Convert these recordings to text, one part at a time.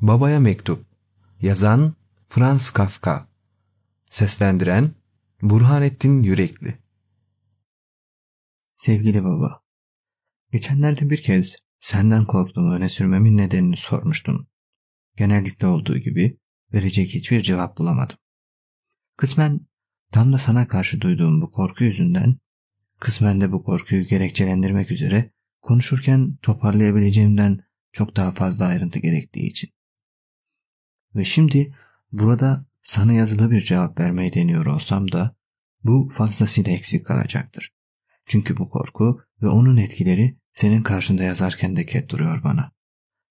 Babaya Mektup Yazan Franz Kafka Seslendiren Burhanettin Yürekli Sevgili baba, geçenlerde bir kez senden korktuğumu öne sürmemin nedenini sormuştun. Genellikle olduğu gibi verecek hiçbir cevap bulamadım. Kısmen tam da sana karşı duyduğum bu korku yüzünden, kısmen de bu korkuyu gerekçelendirmek üzere konuşurken toparlayabileceğimden çok daha fazla ayrıntı gerektiği için. Ve şimdi burada sana yazılı bir cevap vermeyi deniyor olsam da bu fazlasıyla eksik kalacaktır. Çünkü bu korku ve onun etkileri senin karşında yazarken de ket duruyor bana.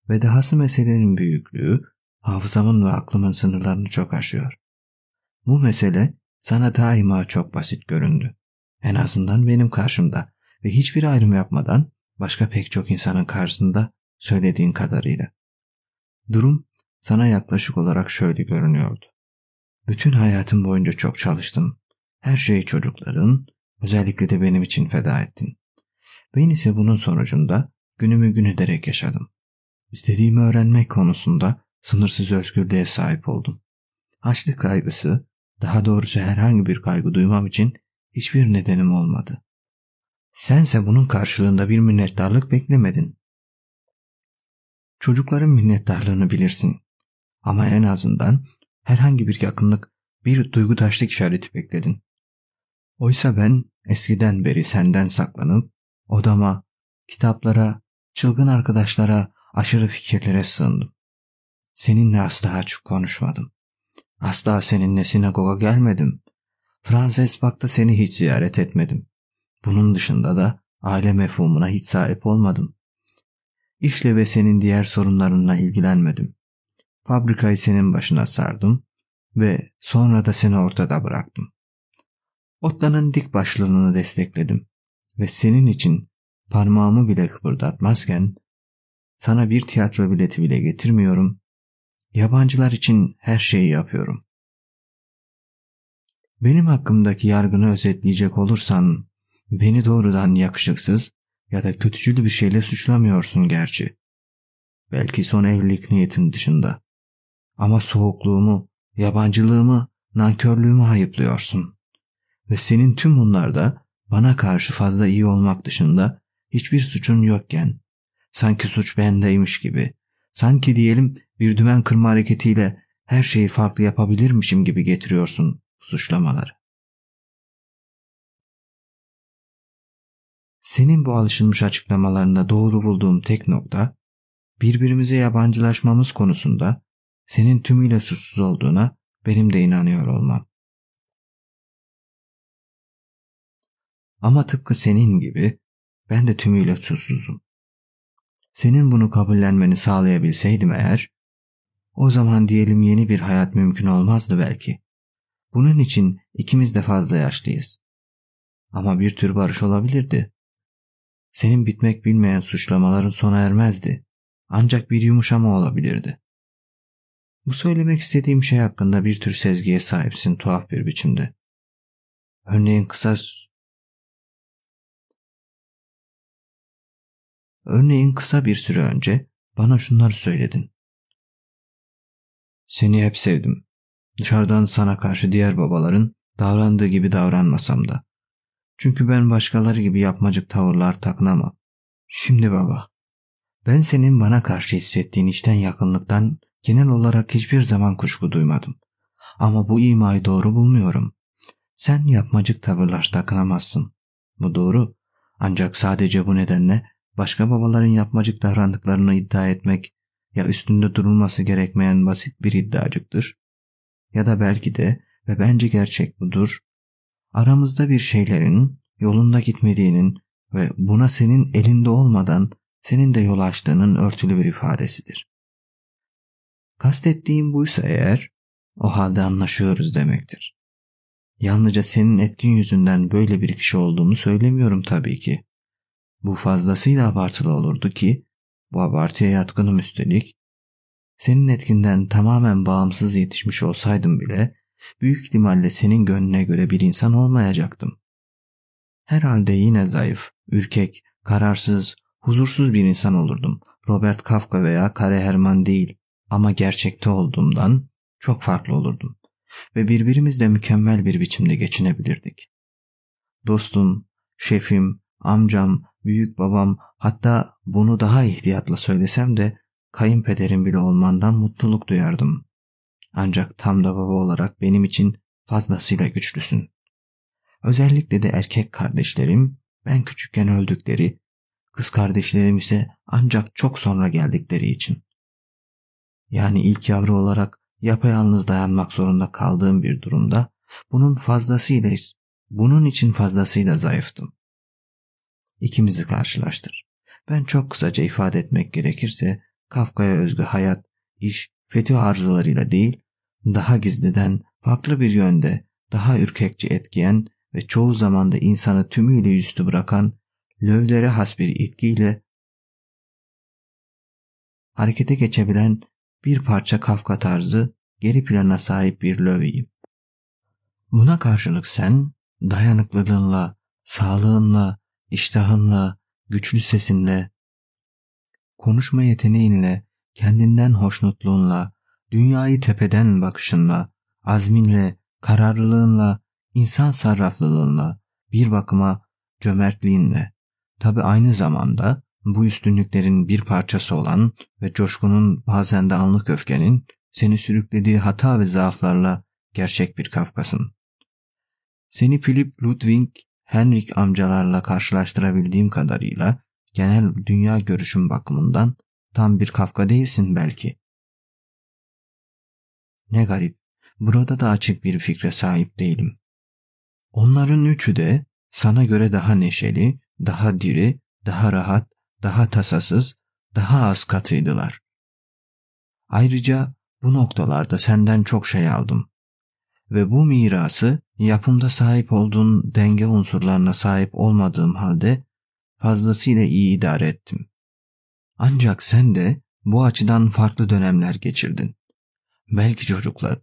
Ve dahası meselenin büyüklüğü hafızamın ve aklımın sınırlarını çok aşıyor. Bu mesele sana daima çok basit göründü. En azından benim karşımda ve hiçbir ayrım yapmadan başka pek çok insanın karşısında söylediğin kadarıyla. Durum sana yaklaşık olarak şöyle görünüyordu. Bütün hayatım boyunca çok çalıştın. Her şeyi çocukların, özellikle de benim için feda ettin. Ben ise bunun sonucunda günümü gün ederek yaşadım. İstediğimi öğrenmek konusunda sınırsız özgürlüğe sahip oldum. Açlık kaygısı, daha doğrusu herhangi bir kaygı duymam için hiçbir nedenim olmadı. Sense bunun karşılığında bir minnettarlık beklemedin. Çocukların minnettarlığını bilirsin. Ama en azından herhangi bir yakınlık, bir duygudaşlık işareti bekledin. Oysa ben eskiden beri senden saklanıp odama, kitaplara, çılgın arkadaşlara, aşırı fikirlere sığındım. Seninle asla açık konuşmadım. Asla seninle sinagoga gelmedim. Franz Esbak'ta seni hiç ziyaret etmedim. Bunun dışında da aile mefhumuna hiç sahip olmadım. İşle ve senin diğer sorunlarınla ilgilenmedim. Fabrikayı senin başına sardım ve sonra da seni ortada bıraktım. Otlanın dik başlılığını destekledim ve senin için parmağımı bile kıpırdatmazken sana bir tiyatro bileti bile getirmiyorum. Yabancılar için her şeyi yapıyorum. Benim hakkımdaki yargını özetleyecek olursan beni doğrudan yakışıksız ya da kötücül bir şeyle suçlamıyorsun gerçi. Belki son evlilik niyetin dışında. Ama soğukluğumu, yabancılığımı, nankörlüğümü hayıplıyorsun. Ve senin tüm bunlarda bana karşı fazla iyi olmak dışında hiçbir suçun yokken, sanki suç bendeymiş gibi, sanki diyelim bir dümen kırma hareketiyle her şeyi farklı yapabilirmişim gibi getiriyorsun suçlamaları. Senin bu alışılmış açıklamalarında doğru bulduğum tek nokta, birbirimize yabancılaşmamız konusunda senin tümüyle suçsuz olduğuna benim de inanıyor olmam. Ama tıpkı senin gibi ben de tümüyle suçsuzum. Senin bunu kabullenmeni sağlayabilseydim eğer, o zaman diyelim yeni bir hayat mümkün olmazdı belki. Bunun için ikimiz de fazla yaşlıyız. Ama bir tür barış olabilirdi. Senin bitmek bilmeyen suçlamaların sona ermezdi. Ancak bir yumuşama olabilirdi. Bu söylemek istediğim şey hakkında bir tür sezgiye sahipsin tuhaf bir biçimde. Örneğin kısa Örneğin kısa bir süre önce bana şunları söyledin. Seni hep sevdim. Dışarıdan sana karşı diğer babaların davrandığı gibi davranmasam da. Çünkü ben başkaları gibi yapmacık tavırlar takınamam. Şimdi baba, ben senin bana karşı hissettiğin içten yakınlıktan genel olarak hiçbir zaman kuşku duymadım. Ama bu imayı doğru bulmuyorum. Sen yapmacık tavırlar takınamazsın. Bu doğru. Ancak sadece bu nedenle başka babaların yapmacık davrandıklarını iddia etmek ya üstünde durulması gerekmeyen basit bir iddiacıktır ya da belki de ve bence gerçek budur aramızda bir şeylerin yolunda gitmediğinin ve buna senin elinde olmadan senin de yol açtığının örtülü bir ifadesidir. Kastettiğim buysa eğer o halde anlaşıyoruz demektir. Yalnızca senin etkin yüzünden böyle bir kişi olduğumu söylemiyorum tabii ki. Bu fazlasıyla abartılı olurdu ki bu abartıya yatkınım üstelik. Senin etkinden tamamen bağımsız yetişmiş olsaydım bile büyük ihtimalle senin gönlüne göre bir insan olmayacaktım. Herhalde yine zayıf, ürkek, kararsız, huzursuz bir insan olurdum. Robert Kafka veya Kare Herman değil. Ama gerçekte olduğumdan çok farklı olurdum ve birbirimizle mükemmel bir biçimde geçinebilirdik. Dostum, şefim, amcam, büyük babam hatta bunu daha ihtiyatla söylesem de kayınpederim bile olmandan mutluluk duyardım. Ancak tam da baba olarak benim için fazlasıyla güçlüsün. Özellikle de erkek kardeşlerim ben küçükken öldükleri, kız kardeşlerim ise ancak çok sonra geldikleri için. Yani ilk yavru olarak yapayalnız dayanmak zorunda kaldığım bir durumda bunun fazlasıyla bunun için fazlasıyla zayıftım. İkimizi karşılaştır. Ben çok kısaca ifade etmek gerekirse Kafka'ya özgü hayat, iş, fetih arzularıyla değil, daha gizliden, farklı bir yönde, daha ürkekçi etkiyen ve çoğu zamanda insanı tümüyle yüzüstü bırakan, lövlere has bir itkiyle harekete geçebilen bir parça Kafka tarzı geri plana sahip bir löveyim. Buna karşılık sen dayanıklılığınla, sağlığınla, iştahınla, güçlü sesinle, konuşma yeteneğinle, kendinden hoşnutluğunla, dünyayı tepeden bakışınla, azminle, kararlılığınla, insan sarraflılığınla, bir bakıma cömertliğinle, tabi aynı zamanda bu üstünlüklerin bir parçası olan ve coşkunun bazen de anlık öfkenin seni sürüklediği hata ve zaaflarla gerçek bir Kafkasın. Seni Philip Ludwig Henrik amcalarla karşılaştırabildiğim kadarıyla genel dünya görüşüm bakımından tam bir Kafka değilsin belki. Ne garip, burada da açık bir fikre sahip değilim. Onların üçü de sana göre daha neşeli, daha diri, daha rahat, daha tasasız, daha az katıydılar. Ayrıca bu noktalarda senden çok şey aldım. Ve bu mirası yapımda sahip olduğun denge unsurlarına sahip olmadığım halde fazlasıyla iyi idare ettim. Ancak sen de bu açıdan farklı dönemler geçirdin. Belki çocuklar,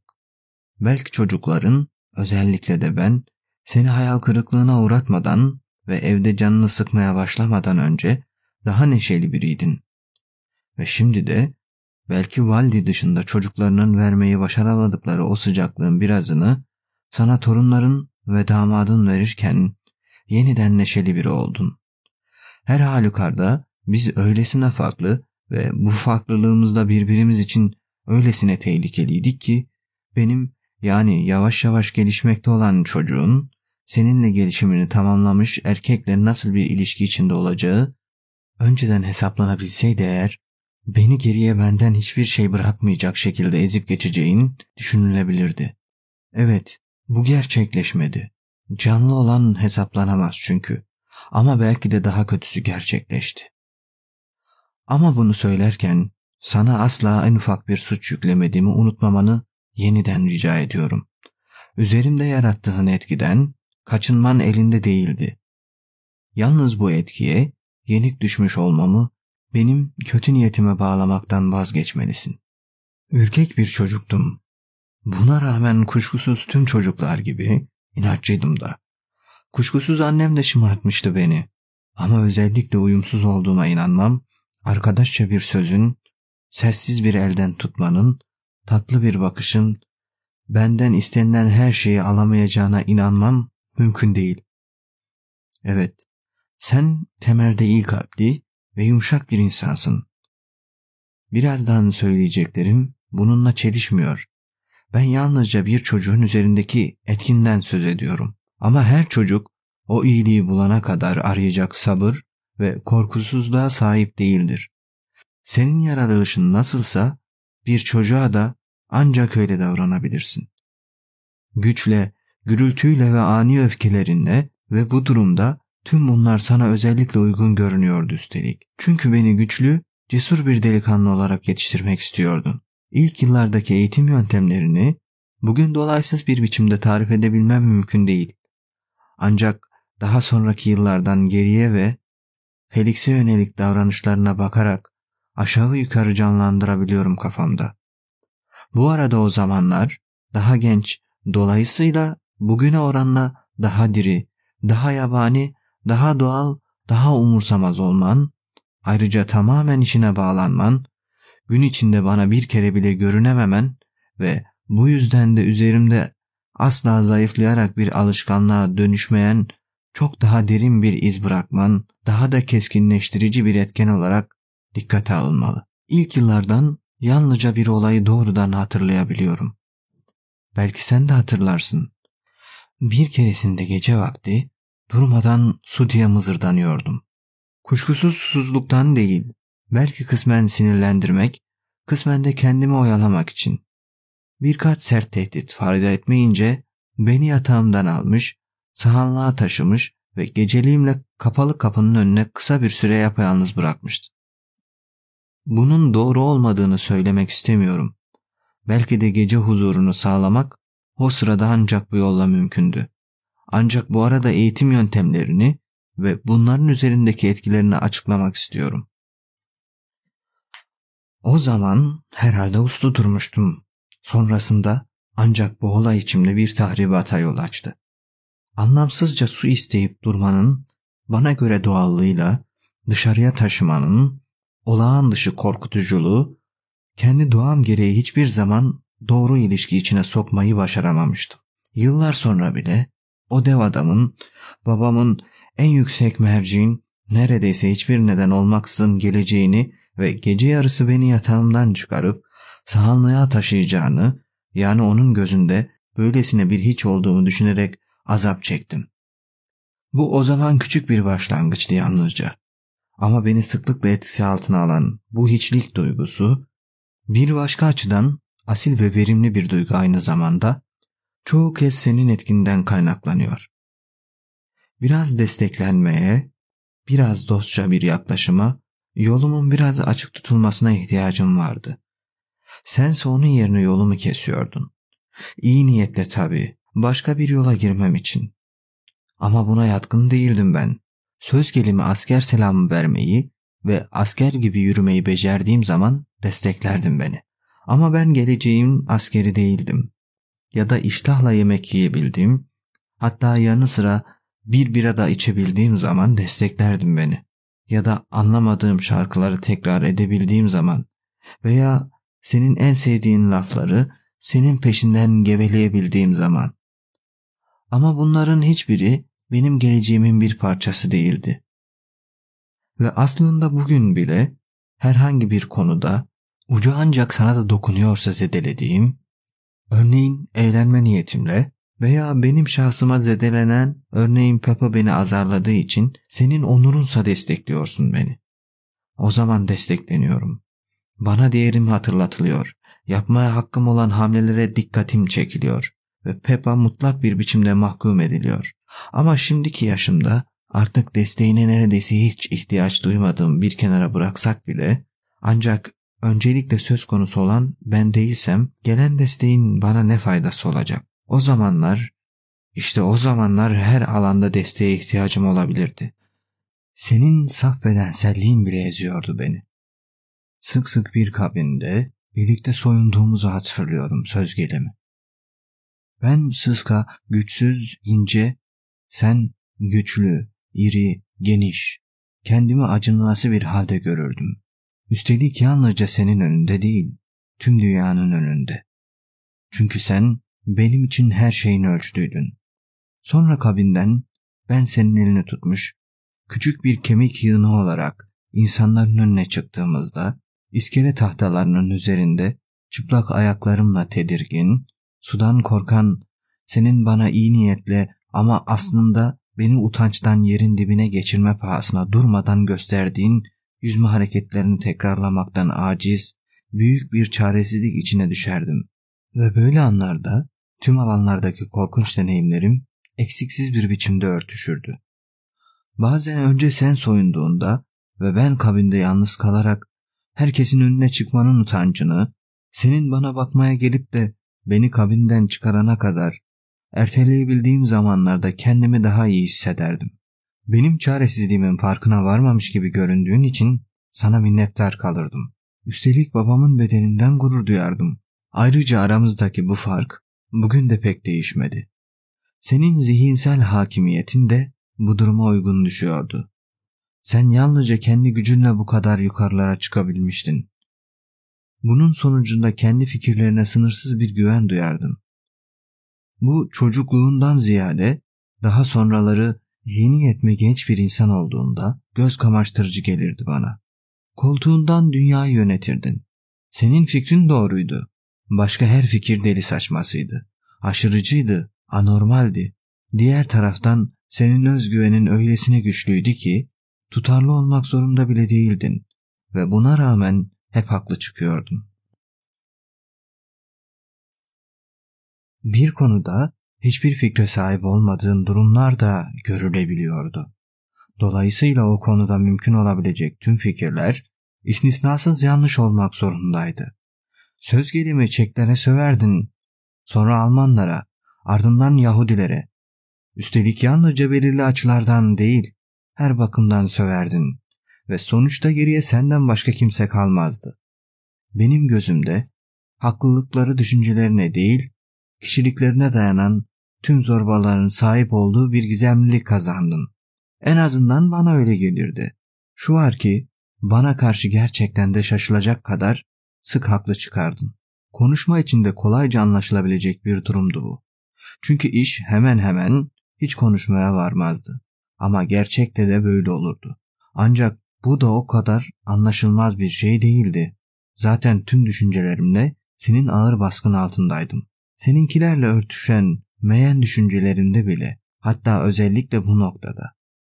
belki çocukların, özellikle de ben, seni hayal kırıklığına uğratmadan ve evde canını sıkmaya başlamadan önce daha neşeli biriydin. Ve şimdi de belki valdi dışında çocuklarının vermeyi başaramadıkları o sıcaklığın birazını sana torunların ve damadın verirken yeniden neşeli biri oldun. Her halükarda biz öylesine farklı ve bu farklılığımızda birbirimiz için öylesine tehlikeliydik ki benim yani yavaş yavaş gelişmekte olan çocuğun seninle gelişimini tamamlamış erkekle nasıl bir ilişki içinde olacağı önceden hesaplanabilseydi eğer beni geriye benden hiçbir şey bırakmayacak şekilde ezip geçeceğin düşünülebilirdi. Evet, bu gerçekleşmedi. Canlı olan hesaplanamaz çünkü. Ama belki de daha kötüsü gerçekleşti. Ama bunu söylerken sana asla en ufak bir suç yüklemediğimi unutmamanı yeniden rica ediyorum. Üzerimde yarattığın etkiden kaçınman elinde değildi. Yalnız bu etkiye yenik düşmüş olmamı benim kötü niyetime bağlamaktan vazgeçmelisin. Ürkek bir çocuktum. Buna rağmen kuşkusuz tüm çocuklar gibi inatçıydım da. Kuşkusuz annem de şımartmıştı beni. Ama özellikle uyumsuz olduğuma inanmam, arkadaşça bir sözün, sessiz bir elden tutmanın, tatlı bir bakışın, benden istenilen her şeyi alamayacağına inanmam mümkün değil. Evet, sen temelde iyi kalpli ve yumuşak bir insansın. Birazdan söyleyeceklerim bununla çelişmiyor. Ben yalnızca bir çocuğun üzerindeki etkinden söz ediyorum. Ama her çocuk o iyiliği bulana kadar arayacak sabır ve korkusuzluğa sahip değildir. Senin yaratılışın nasılsa bir çocuğa da ancak öyle davranabilirsin. Güçle, gürültüyle ve ani öfkelerinle ve bu durumda tüm bunlar sana özellikle uygun görünüyordu üstelik. Çünkü beni güçlü, cesur bir delikanlı olarak yetiştirmek istiyordun. İlk yıllardaki eğitim yöntemlerini bugün dolaysız bir biçimde tarif edebilmem mümkün değil. Ancak daha sonraki yıllardan geriye ve Felix'e yönelik davranışlarına bakarak aşağı yukarı canlandırabiliyorum kafamda. Bu arada o zamanlar daha genç, dolayısıyla bugüne oranla daha diri, daha yabani, daha doğal, daha umursamaz olman, ayrıca tamamen işine bağlanman, gün içinde bana bir kere bile görünememen ve bu yüzden de üzerimde asla zayıflayarak bir alışkanlığa dönüşmeyen çok daha derin bir iz bırakman, daha da keskinleştirici bir etken olarak dikkate alınmalı. İlk yıllardan yalnızca bir olayı doğrudan hatırlayabiliyorum. Belki sen de hatırlarsın. Bir keresinde gece vakti durmadan su diye mızırdanıyordum. Kuşkusuz susuzluktan değil, belki kısmen sinirlendirmek, kısmen de kendimi oyalamak için. Birkaç sert tehdit fayda etmeyince beni yatağımdan almış, sahanlığa taşımış ve geceliğimle kapalı kapının önüne kısa bir süre yapayalnız bırakmıştı. Bunun doğru olmadığını söylemek istemiyorum. Belki de gece huzurunu sağlamak o sırada ancak bu yolla mümkündü. Ancak bu arada eğitim yöntemlerini ve bunların üzerindeki etkilerini açıklamak istiyorum. O zaman herhalde uslu durmuştum. Sonrasında ancak bu olay içimde bir tahribata yol açtı. Anlamsızca su isteyip durmanın bana göre doğallığıyla dışarıya taşımanın olağan dışı korkutuculuğu kendi doğam gereği hiçbir zaman doğru ilişki içine sokmayı başaramamıştım. Yıllar sonra bile o dev adamın, babamın en yüksek merciğin neredeyse hiçbir neden olmaksızın geleceğini ve gece yarısı beni yatağımdan çıkarıp sahanlığa taşıyacağını, yani onun gözünde böylesine bir hiç olduğumu düşünerek azap çektim. Bu o zaman küçük bir başlangıçtı yalnızca. Ama beni sıklıkla etkisi altına alan bu hiçlik duygusu bir başka açıdan asil ve verimli bir duygu aynı zamanda çoğu kez senin etkinden kaynaklanıyor. Biraz desteklenmeye, biraz dostça bir yaklaşıma, yolumun biraz açık tutulmasına ihtiyacım vardı. Sense onun yerine yolumu kesiyordun. İyi niyetle tabii, başka bir yola girmem için. Ama buna yatkın değildim ben. Söz gelimi asker selamı vermeyi ve asker gibi yürümeyi becerdiğim zaman desteklerdin beni. Ama ben geleceğim askeri değildim. Ya da iştahla yemek yiyebildiğim, hatta yanı sıra bir bira da içebildiğim zaman desteklerdin beni. Ya da anlamadığım şarkıları tekrar edebildiğim zaman veya senin en sevdiğin lafları senin peşinden geveleyebildiğim zaman. Ama bunların hiçbiri benim geleceğimin bir parçası değildi. Ve aslında bugün bile herhangi bir konuda ucu ancak sana da dokunuyorsa zedelediğim, örneğin evlenme niyetimle veya benim şahsıma zedelenen, örneğin Papa beni azarladığı için senin onurunsa destekliyorsun beni. O zaman destekleniyorum. Bana değerim hatırlatılıyor. Yapmaya hakkım olan hamlelere dikkatim çekiliyor ve Peppa mutlak bir biçimde mahkum ediliyor. Ama şimdiki yaşımda artık desteğine neredeyse hiç ihtiyaç duymadığım bir kenara bıraksak bile ancak öncelikle söz konusu olan ben değilsem gelen desteğin bana ne faydası olacak? O zamanlar işte o zamanlar her alanda desteğe ihtiyacım olabilirdi. Senin saf bedenselliğin bile eziyordu beni. Sık sık bir kabinde birlikte soyunduğumuzu hatırlıyorum söz gelimi. Ben sıska, güçsüz, ince, sen güçlü, iri, geniş, kendimi acınası bir halde görürdüm. Üstelik yalnızca senin önünde değil, tüm dünyanın önünde. Çünkü sen benim için her şeyin ölçtüydün. Sonra kabinden ben senin elini tutmuş, küçük bir kemik yığını olarak insanların önüne çıktığımızda, iskele tahtalarının üzerinde çıplak ayaklarımla tedirgin, sudan korkan, senin bana iyi niyetle ama aslında beni utançtan yerin dibine geçirme pahasına durmadan gösterdiğin yüzme hareketlerini tekrarlamaktan aciz, büyük bir çaresizlik içine düşerdim. Ve böyle anlarda tüm alanlardaki korkunç deneyimlerim eksiksiz bir biçimde örtüşürdü. Bazen önce sen soyunduğunda ve ben kabinde yalnız kalarak herkesin önüne çıkmanın utancını, senin bana bakmaya gelip de beni kabinden çıkarana kadar erteleyebildiğim zamanlarda kendimi daha iyi hissederdim. Benim çaresizliğimin farkına varmamış gibi göründüğün için sana minnettar kalırdım. Üstelik babamın bedeninden gurur duyardım. Ayrıca aramızdaki bu fark bugün de pek değişmedi. Senin zihinsel hakimiyetin de bu duruma uygun düşüyordu. Sen yalnızca kendi gücünle bu kadar yukarılara çıkabilmiştin. Bunun sonucunda kendi fikirlerine sınırsız bir güven duyardın. Bu çocukluğundan ziyade daha sonraları yeni yetme genç bir insan olduğunda göz kamaştırıcı gelirdi bana. Koltuğundan dünyayı yönetirdin. Senin fikrin doğruydu. Başka her fikir deli saçmasıydı. Aşırıcıydı, anormaldi. Diğer taraftan senin özgüvenin öylesine güçlüydü ki tutarlı olmak zorunda bile değildin ve buna rağmen hep haklı çıkıyordun. Bir konuda hiçbir fikre sahip olmadığın durumlar da görülebiliyordu. Dolayısıyla o konuda mümkün olabilecek tüm fikirler istisnasız yanlış olmak zorundaydı. Söz gelimi Çeklere söverdin, sonra Almanlara, ardından Yahudilere. Üstelik yalnızca belirli açılardan değil, her bakımdan söverdin ve sonuçta geriye senden başka kimse kalmazdı. Benim gözümde haklılıkları düşüncelerine değil, kişiliklerine dayanan tüm zorbaların sahip olduğu bir gizemlilik kazandın. En azından bana öyle gelirdi. Şu var ki bana karşı gerçekten de şaşılacak kadar sık haklı çıkardın. Konuşma içinde kolayca anlaşılabilecek bir durumdu bu. Çünkü iş hemen hemen hiç konuşmaya varmazdı. Ama gerçekte de böyle olurdu. Ancak bu da o kadar anlaşılmaz bir şey değildi. Zaten tüm düşüncelerimle senin ağır baskın altındaydım. Seninkilerle örtüşen meyen düşüncelerimde bile hatta özellikle bu noktada.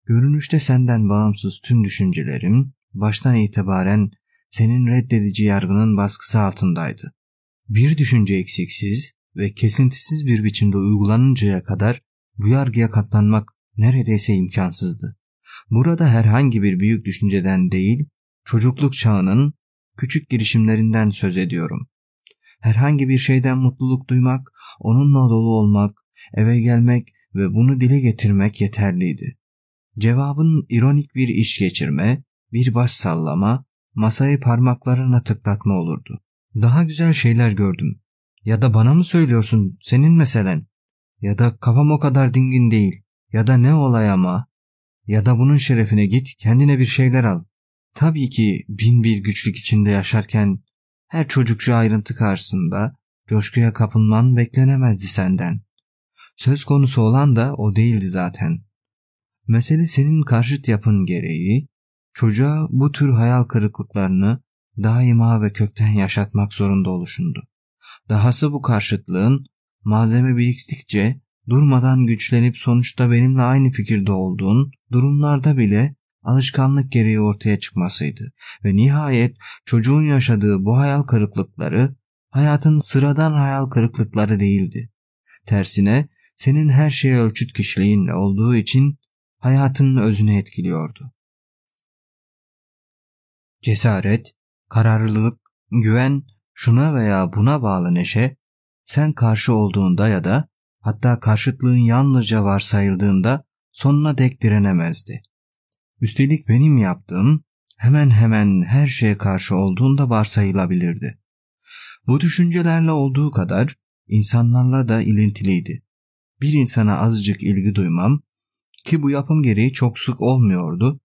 Görünüşte senden bağımsız tüm düşüncelerim baştan itibaren senin reddedici yargının baskısı altındaydı. Bir düşünce eksiksiz ve kesintisiz bir biçimde uygulanıncaya kadar bu yargıya katlanmak neredeyse imkansızdı. Burada herhangi bir büyük düşünceden değil, çocukluk çağının küçük girişimlerinden söz ediyorum. Herhangi bir şeyden mutluluk duymak, onunla dolu olmak, eve gelmek ve bunu dile getirmek yeterliydi. Cevabın ironik bir iş geçirme, bir baş sallama, masayı parmaklarına tıklatma olurdu. Daha güzel şeyler gördüm. Ya da bana mı söylüyorsun senin meselen? Ya da kafam o kadar dingin değil. Ya da ne olay ama? Ya da bunun şerefine git kendine bir şeyler al. Tabii ki bin bir güçlük içinde yaşarken her çocukça ayrıntı karşısında coşkuya kapılman beklenemezdi senden. Söz konusu olan da o değildi zaten. Mesele senin karşıt yapın gereği çocuğa bu tür hayal kırıklıklarını daima ve kökten yaşatmak zorunda oluşundu. Dahası bu karşıtlığın malzeme biriktikçe durmadan güçlenip sonuçta benimle aynı fikirde olduğun durumlarda bile alışkanlık gereği ortaya çıkmasıydı ve nihayet çocuğun yaşadığı bu hayal kırıklıkları hayatın sıradan hayal kırıklıkları değildi. Tersine senin her şeye ölçüt kişiliğinle olduğu için hayatının özünü etkiliyordu. Cesaret, kararlılık, güven, şuna veya buna bağlı neşe, sen karşı olduğunda ya da hatta karşıtlığın yalnızca varsayıldığında sonuna dek direnemezdi. Üstelik benim yaptığım hemen hemen her şeye karşı olduğunda varsayılabilirdi. Bu düşüncelerle olduğu kadar insanlarla da ilintiliydi. Bir insana azıcık ilgi duymam ki bu yapım gereği çok sık olmuyordu.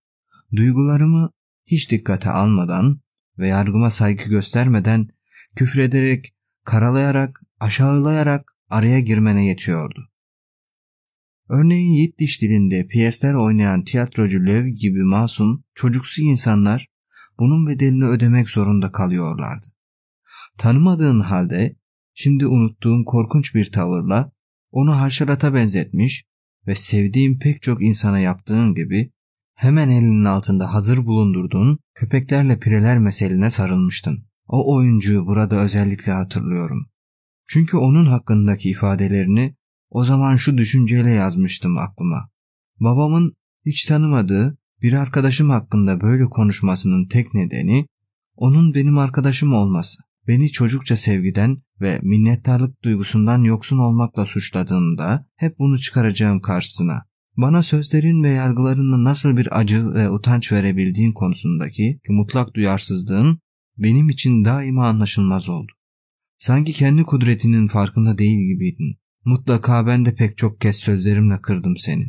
Duygularımı hiç dikkate almadan ve yargıma saygı göstermeden küfrederek, karalayarak, aşağılayarak araya girmene yetiyordu. Örneğin Yiddiş dilinde piyesler oynayan tiyatrocu Lev gibi masum, çocuksu insanlar bunun bedelini ödemek zorunda kalıyorlardı. Tanımadığın halde şimdi unuttuğum korkunç bir tavırla onu haşerata benzetmiş ve sevdiğim pek çok insana yaptığın gibi hemen elinin altında hazır bulundurduğun köpeklerle pireler meseline sarılmıştın. O oyuncuyu burada özellikle hatırlıyorum. Çünkü onun hakkındaki ifadelerini o zaman şu düşünceyle yazmıştım aklıma. Babamın hiç tanımadığı bir arkadaşım hakkında böyle konuşmasının tek nedeni onun benim arkadaşım olması. Beni çocukça sevgiden ve minnettarlık duygusundan yoksun olmakla suçladığında hep bunu çıkaracağım karşısına. Bana sözlerin ve yargılarınla nasıl bir acı ve utanç verebildiğin konusundaki mutlak duyarsızlığın benim için daima anlaşılmaz oldu. Sanki kendi kudretinin farkında değil gibiydin. Mutlaka ben de pek çok kez sözlerimle kırdım seni.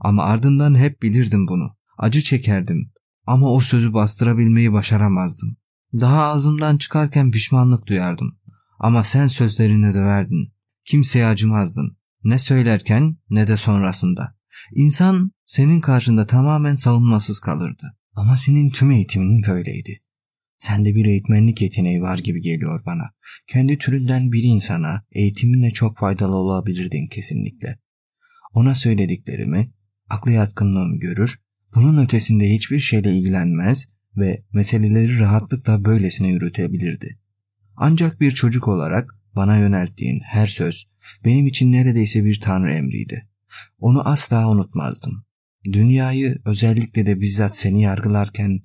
Ama ardından hep bilirdim bunu. Acı çekerdim. Ama o sözü bastırabilmeyi başaramazdım. Daha ağzımdan çıkarken pişmanlık duyardım. Ama sen sözlerini döverdin. Kimseye acımazdın. Ne söylerken ne de sonrasında. İnsan senin karşında tamamen savunmasız kalırdı. Ama senin tüm eğitimin böyleydi. Sende bir eğitmenlik yeteneği var gibi geliyor bana. Kendi türünden bir insana eğitiminle çok faydalı olabilirdin kesinlikle. Ona söylediklerimi, aklı yatkınlığım görür, bunun ötesinde hiçbir şeyle ilgilenmez ve meseleleri rahatlıkla böylesine yürütebilirdi. Ancak bir çocuk olarak bana yönelttiğin her söz benim için neredeyse bir tanrı emriydi. Onu asla unutmazdım. Dünyayı özellikle de bizzat seni yargılarken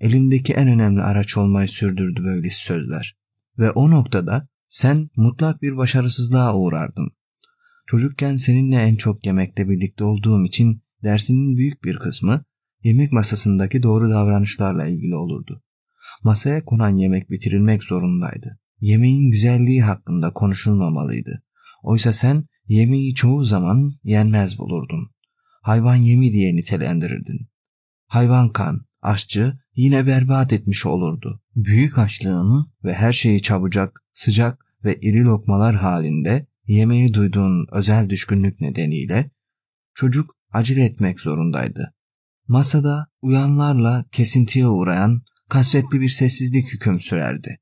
elimdeki en önemli araç olmayı sürdürdü böyle sözler. Ve o noktada sen mutlak bir başarısızlığa uğrardın. Çocukken seninle en çok yemekte birlikte olduğum için dersinin büyük bir kısmı yemek masasındaki doğru davranışlarla ilgili olurdu. Masaya konan yemek bitirilmek zorundaydı. Yemeğin güzelliği hakkında konuşulmamalıydı. Oysa sen yemeği çoğu zaman yenmez bulurdun. Hayvan yemi diye nitelendirirdin. Hayvan kan, aşçı yine berbat etmiş olurdu. Büyük açlığın ve her şeyi çabucak, sıcak ve iri lokmalar halinde yemeği duyduğun özel düşkünlük nedeniyle çocuk acele etmek zorundaydı. Masada uyanlarla kesintiye uğrayan kasvetli bir sessizlik hüküm sürerdi.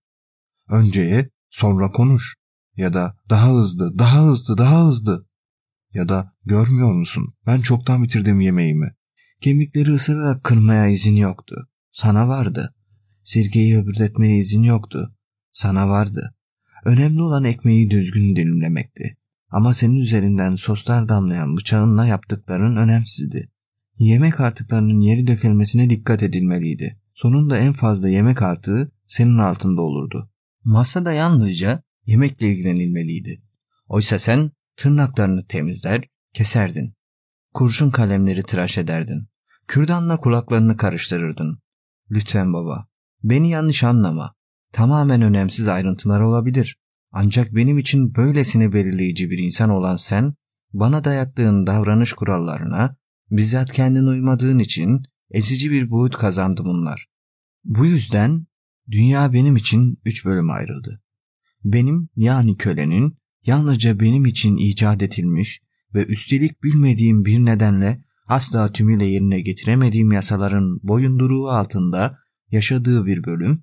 Önceye sonra konuş ya da daha hızlı, daha hızlı, daha hızlı ya da görmüyor musun ben çoktan bitirdim yemeğimi. Kemikleri ısırarak kırmaya izin yoktu. Sana vardı. Sirkeyi öbürletmeye izin yoktu. Sana vardı. Önemli olan ekmeği düzgün dilimlemekti. Ama senin üzerinden soslar damlayan bıçağınla yaptıkların önemsizdi. Yemek artıklarının yeri dökülmesine dikkat edilmeliydi. Sonunda en fazla yemek artığı senin altında olurdu. Masada yalnızca yemekle ilgilenilmeliydi. Oysa sen tırnaklarını temizler, keserdin. Kurşun kalemleri tıraş ederdin. Kürdanla kulaklarını karıştırırdın. Lütfen baba, beni yanlış anlama. Tamamen önemsiz ayrıntılar olabilir. Ancak benim için böylesine belirleyici bir insan olan sen, bana dayattığın davranış kurallarına, bizzat kendin uymadığın için ezici bir buğut kazandı bunlar. Bu yüzden dünya benim için üç bölüm ayrıldı. Benim yani kölenin yalnızca benim için icat edilmiş ve üstelik bilmediğim bir nedenle asla tümüyle yerine getiremediğim yasaların boyunduruğu altında yaşadığı bir bölüm,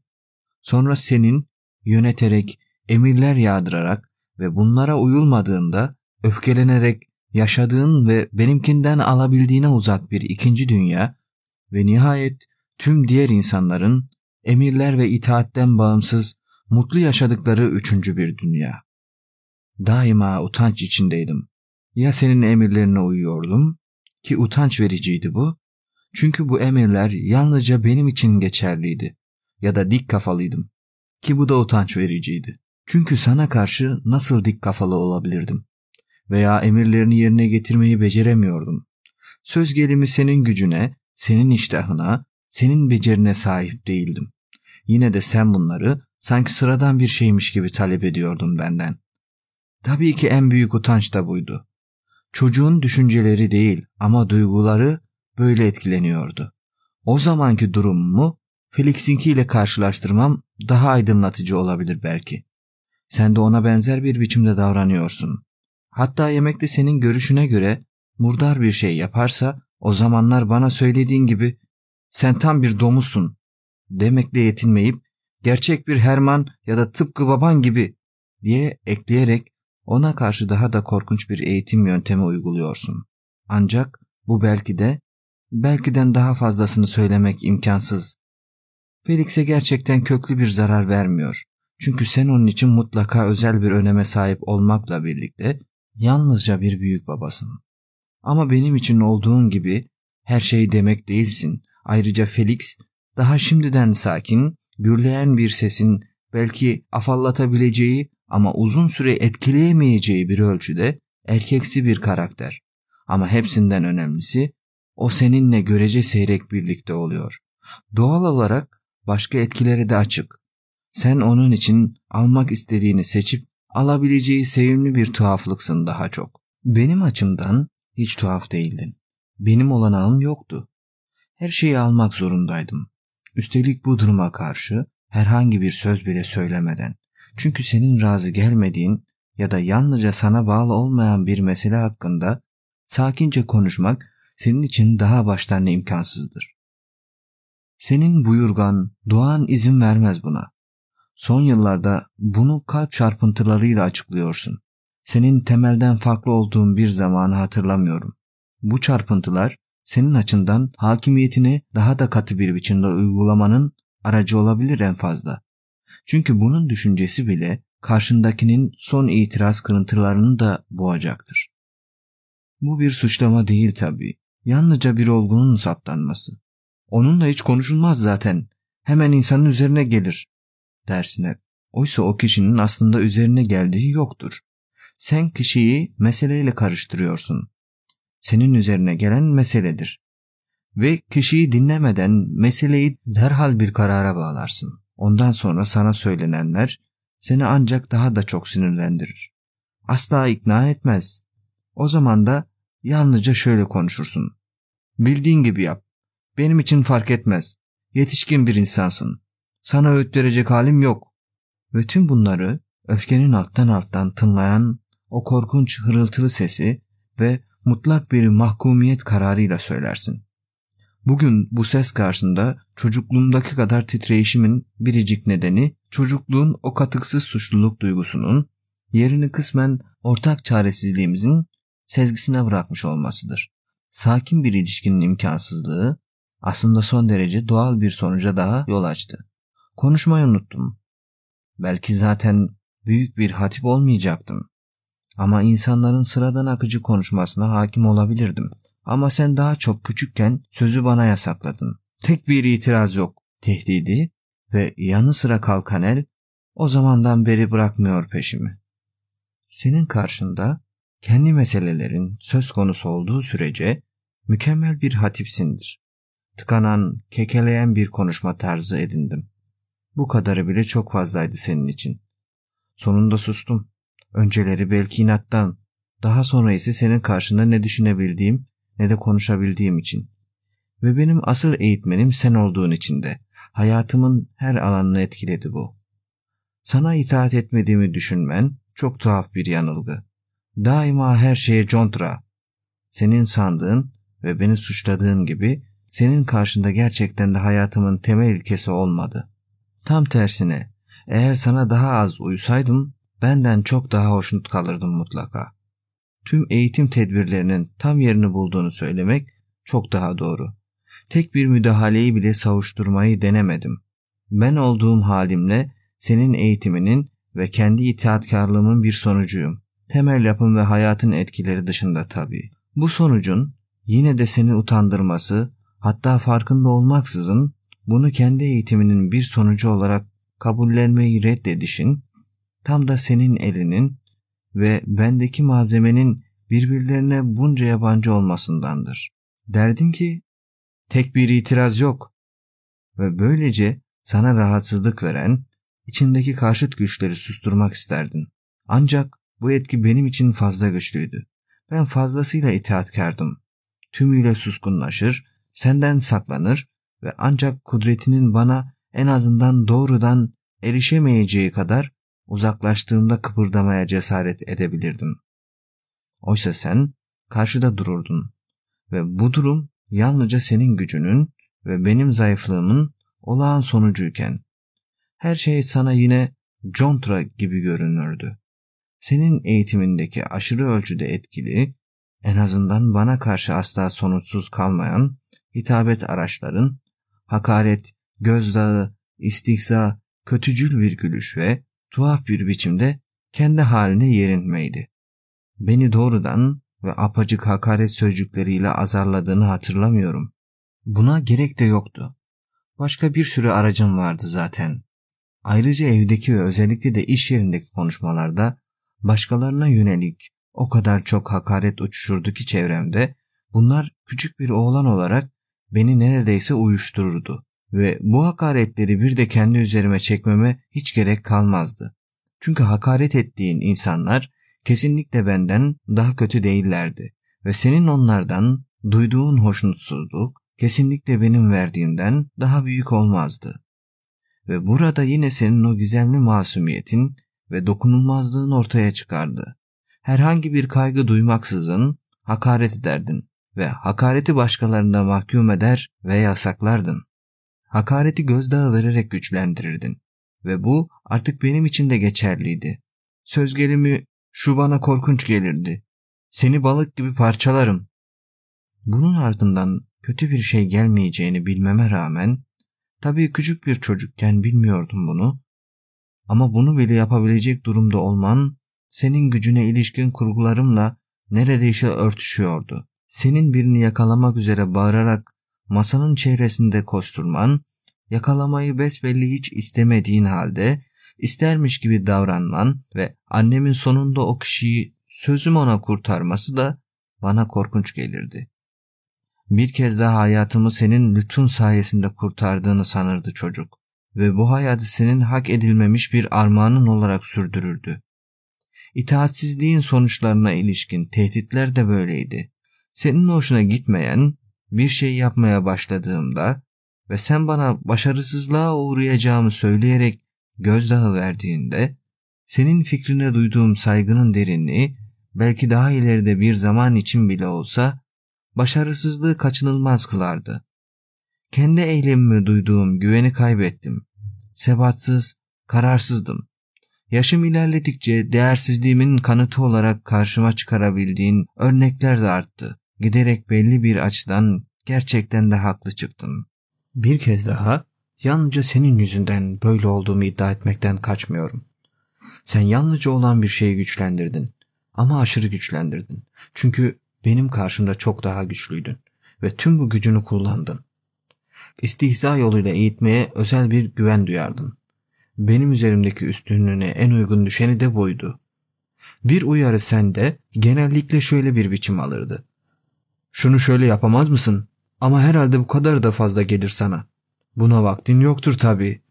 sonra senin yöneterek, emirler yağdırarak ve bunlara uyulmadığında öfkelenerek yaşadığın ve benimkinden alabildiğine uzak bir ikinci dünya ve nihayet tüm diğer insanların emirler ve itaatten bağımsız mutlu yaşadıkları üçüncü bir dünya. Daima utanç içindeydim. Ya senin emirlerine uyuyordum ki utanç vericiydi bu. Çünkü bu emirler yalnızca benim için geçerliydi. Ya da dik kafalıydım ki bu da utanç vericiydi. Çünkü sana karşı nasıl dik kafalı olabilirdim? Veya emirlerini yerine getirmeyi beceremiyordum. Söz gelimi senin gücüne, senin iştahına, senin becerine sahip değildim. Yine de sen bunları sanki sıradan bir şeymiş gibi talep ediyordun benden. Tabii ki en büyük utanç da buydu. Çocuğun düşünceleri değil ama duyguları böyle etkileniyordu. O zamanki durumumu Felix'inkiyle karşılaştırmam daha aydınlatıcı olabilir belki. Sen de ona benzer bir biçimde davranıyorsun. Hatta yemekte senin görüşüne göre murdar bir şey yaparsa o zamanlar bana söylediğin gibi sen tam bir domuzsun demekle yetinmeyip gerçek bir Herman ya da tıpkı baban gibi diye ekleyerek ona karşı daha da korkunç bir eğitim yöntemi uyguluyorsun. Ancak bu belki de, belkiden daha fazlasını söylemek imkansız. Felix'e gerçekten köklü bir zarar vermiyor. Çünkü sen onun için mutlaka özel bir öneme sahip olmakla birlikte yalnızca bir büyük babasın. Ama benim için olduğun gibi her şey demek değilsin. Ayrıca Felix daha şimdiden sakin, gürleyen bir sesin belki afallatabileceği ama uzun süre etkileyemeyeceği bir ölçüde erkeksi bir karakter. Ama hepsinden önemlisi o seninle görece seyrek birlikte oluyor. Doğal olarak başka etkileri de açık. Sen onun için almak istediğini seçip alabileceği sevimli bir tuhaflıksın daha çok. Benim açımdan hiç tuhaf değildin. Benim olanağım yoktu. Her şeyi almak zorundaydım. Üstelik bu duruma karşı Herhangi bir söz bile söylemeden. Çünkü senin razı gelmediğin ya da yalnızca sana bağlı olmayan bir mesele hakkında sakince konuşmak senin için daha baştan imkansızdır. Senin buyurgan, doğan izin vermez buna. Son yıllarda bunu kalp çarpıntılarıyla açıklıyorsun. Senin temelden farklı olduğun bir zamanı hatırlamıyorum. Bu çarpıntılar senin açından hakimiyetini daha da katı bir biçimde uygulamanın aracı olabilir en fazla. Çünkü bunun düşüncesi bile karşındakinin son itiraz kırıntılarını da boğacaktır. Bu bir suçlama değil tabii. Yalnızca bir olgunun saptanması. Onunla hiç konuşulmaz zaten. Hemen insanın üzerine gelir. Dersine. Oysa o kişinin aslında üzerine geldiği yoktur. Sen kişiyi meseleyle karıştırıyorsun. Senin üzerine gelen meseledir. Ve kişiyi dinlemeden meseleyi derhal bir karara bağlarsın. Ondan sonra sana söylenenler seni ancak daha da çok sinirlendirir. Asla ikna etmez. O zaman da yalnızca şöyle konuşursun. Bildiğin gibi yap. Benim için fark etmez. Yetişkin bir insansın. Sana öğüt verecek halim yok. Ve tüm bunları öfkenin alttan alttan tınlayan o korkunç hırıltılı sesi ve mutlak bir mahkumiyet kararıyla söylersin. Bugün bu ses karşısında çocukluğumdaki kadar titreyişimin biricik nedeni çocukluğun o katıksız suçluluk duygusunun yerini kısmen ortak çaresizliğimizin sezgisine bırakmış olmasıdır. Sakin bir ilişkinin imkansızlığı aslında son derece doğal bir sonuca daha yol açtı. Konuşmayı unuttum. Belki zaten büyük bir hatip olmayacaktım. Ama insanların sıradan akıcı konuşmasına hakim olabilirdim. Ama sen daha çok küçükken sözü bana yasakladın. Tek bir itiraz yok. Tehdidi ve yanı sıra kalkan el o zamandan beri bırakmıyor peşimi. Senin karşında kendi meselelerin söz konusu olduğu sürece mükemmel bir hatipsindir. Tıkanan, kekeleyen bir konuşma tarzı edindim. Bu kadarı bile çok fazlaydı senin için. Sonunda sustum. Önceleri belki inattan, daha sonra ise senin karşında ne düşünebildiğim ne de konuşabildiğim için. Ve benim asıl eğitmenim sen olduğun için de hayatımın her alanını etkiledi bu. Sana itaat etmediğimi düşünmen çok tuhaf bir yanılgı. Daima her şeye contra. Senin sandığın ve beni suçladığın gibi senin karşında gerçekten de hayatımın temel ilkesi olmadı. Tam tersine eğer sana daha az uysaydım benden çok daha hoşnut kalırdım mutlaka. Tüm eğitim tedbirlerinin tam yerini bulduğunu söylemek çok daha doğru. Tek bir müdahaleyi bile savuşturmayı denemedim. Ben olduğum halimle senin eğitiminin ve kendi itaatkarlığımın bir sonucuyum. Temel yapım ve hayatın etkileri dışında tabii. Bu sonucun yine de seni utandırması, hatta farkında olmaksızın bunu kendi eğitiminin bir sonucu olarak kabullenmeyi reddedişin tam da senin elinin ve bendeki malzemenin birbirlerine bunca yabancı olmasındandır. Derdim ki tek bir itiraz yok ve böylece sana rahatsızlık veren içindeki karşıt güçleri susturmak isterdin. Ancak bu etki benim için fazla güçlüydü. Ben fazlasıyla itaatkardım. Tümüyle suskunlaşır, senden saklanır ve ancak kudretinin bana en azından doğrudan erişemeyeceği kadar uzaklaştığımda kıpırdamaya cesaret edebilirdim. Oysa sen karşıda dururdun ve bu durum yalnızca senin gücünün ve benim zayıflığımın olağan sonucuyken her şey sana yine contra gibi görünürdü. Senin eğitimindeki aşırı ölçüde etkili, en azından bana karşı asla sonuçsuz kalmayan hitabet araçların hakaret, gözdağı, istihza, kötücül bir gülüş ve tuhaf bir biçimde kendi haline yerinmeydi. Beni doğrudan ve apacık hakaret sözcükleriyle azarladığını hatırlamıyorum. Buna gerek de yoktu. Başka bir sürü aracım vardı zaten. Ayrıca evdeki ve özellikle de iş yerindeki konuşmalarda başkalarına yönelik o kadar çok hakaret uçuşurdu ki çevremde bunlar küçük bir oğlan olarak beni neredeyse uyuştururdu ve bu hakaretleri bir de kendi üzerime çekmeme hiç gerek kalmazdı. Çünkü hakaret ettiğin insanlar kesinlikle benden daha kötü değillerdi ve senin onlardan duyduğun hoşnutsuzluk kesinlikle benim verdiğimden daha büyük olmazdı. ve burada yine senin o gizemli masumiyetin ve dokunulmazlığın ortaya çıkardı. Herhangi bir kaygı duymaksızın hakaret ederdin ve hakareti başkalarında mahkum eder ve yasaklardın. Hakareti gözdağı vererek güçlendirirdin ve bu artık benim için de geçerliydi. Söz gelimi şu bana korkunç gelirdi. Seni balık gibi parçalarım. Bunun ardından kötü bir şey gelmeyeceğini bilmeme rağmen, tabii küçük bir çocukken bilmiyordum bunu, ama bunu bile yapabilecek durumda olman, senin gücüne ilişkin kurgularımla neredeyse örtüşüyordu. Senin birini yakalamak üzere bağırarak masanın çevresinde koşturman, yakalamayı besbelli hiç istemediğin halde istermiş gibi davranman ve annemin sonunda o kişiyi sözüm ona kurtarması da bana korkunç gelirdi. Bir kez daha hayatımı senin lütfun sayesinde kurtardığını sanırdı çocuk ve bu hayatı senin hak edilmemiş bir armağanın olarak sürdürürdü. İtaatsizliğin sonuçlarına ilişkin tehditler de böyleydi. Senin hoşuna gitmeyen bir şey yapmaya başladığımda ve sen bana başarısızlığa uğrayacağımı söyleyerek gözdağı verdiğinde senin fikrine duyduğum saygının derinliği belki daha ileride bir zaman için bile olsa başarısızlığı kaçınılmaz kılardı. Kendi eylemime duyduğum güveni kaybettim. Sebatsız, kararsızdım. Yaşım ilerledikçe değersizliğimin kanıtı olarak karşıma çıkarabildiğin örnekler de arttı. Giderek belli bir açıdan gerçekten de haklı çıktım. Bir kez daha yalnızca senin yüzünden böyle olduğumu iddia etmekten kaçmıyorum. Sen yalnızca olan bir şeyi güçlendirdin. Ama aşırı güçlendirdin. Çünkü benim karşımda çok daha güçlüydün. Ve tüm bu gücünü kullandın. İstihza yoluyla eğitmeye özel bir güven duyardın. Benim üzerimdeki üstünlüğüne en uygun düşeni de buydu. Bir uyarı sende genellikle şöyle bir biçim alırdı. Şunu şöyle yapamaz mısın? Ama herhalde bu kadar da fazla gelir sana. Buna vaktin yoktur tabii.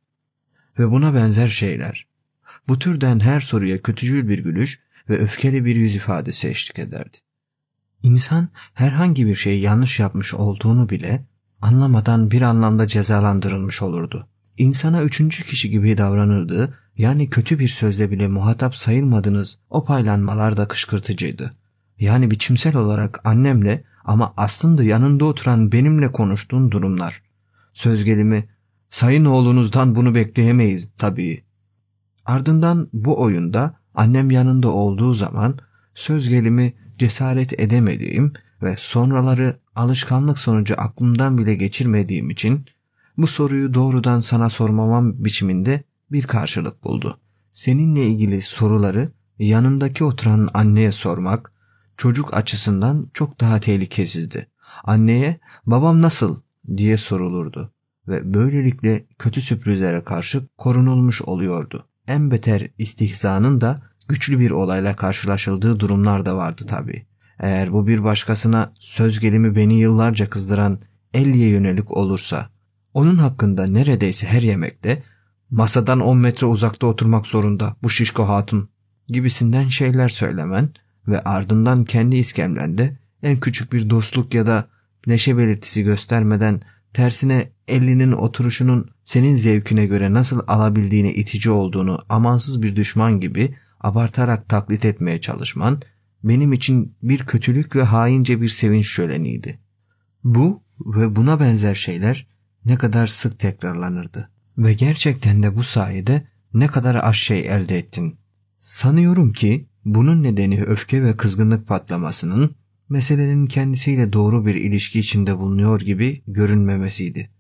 Ve buna benzer şeyler. Bu türden her soruya kötücül bir gülüş ve öfkeli bir yüz ifadesi eşlik ederdi. İnsan herhangi bir şey yanlış yapmış olduğunu bile anlamadan bir anlamda cezalandırılmış olurdu. İnsana üçüncü kişi gibi davranırdı, yani kötü bir sözle bile muhatap sayılmadınız o paylanmalar da kışkırtıcıydı. Yani biçimsel olarak annemle ama aslında yanında oturan benimle konuştuğun durumlar. Söz gelimi, sayın oğlunuzdan bunu bekleyemeyiz tabii. Ardından bu oyunda annem yanında olduğu zaman söz gelimi cesaret edemediğim ve sonraları alışkanlık sonucu aklımdan bile geçirmediğim için bu soruyu doğrudan sana sormamam biçiminde bir karşılık buldu. Seninle ilgili soruları yanındaki oturan anneye sormak çocuk açısından çok daha tehlikesizdi. Anneye babam nasıl diye sorulurdu ve böylelikle kötü sürprizlere karşı korunulmuş oluyordu. En beter istihzanın da güçlü bir olayla karşılaşıldığı durumlar da vardı tabi. Eğer bu bir başkasına söz gelimi beni yıllarca kızdıran Ellie'ye yönelik olursa, onun hakkında neredeyse her yemekte masadan 10 metre uzakta oturmak zorunda bu şişko hatun gibisinden şeyler söylemen ve ardından kendi iskemlende en küçük bir dostluk ya da neşe belirtisi göstermeden tersine elinin oturuşunun senin zevkine göre nasıl alabildiğine itici olduğunu amansız bir düşman gibi abartarak taklit etmeye çalışman benim için bir kötülük ve haince bir sevinç şöleniydi. Bu ve buna benzer şeyler ne kadar sık tekrarlanırdı. Ve gerçekten de bu sayede ne kadar az şey elde ettin. Sanıyorum ki bunun nedeni öfke ve kızgınlık patlamasının meselenin kendisiyle doğru bir ilişki içinde bulunuyor gibi görünmemesiydi.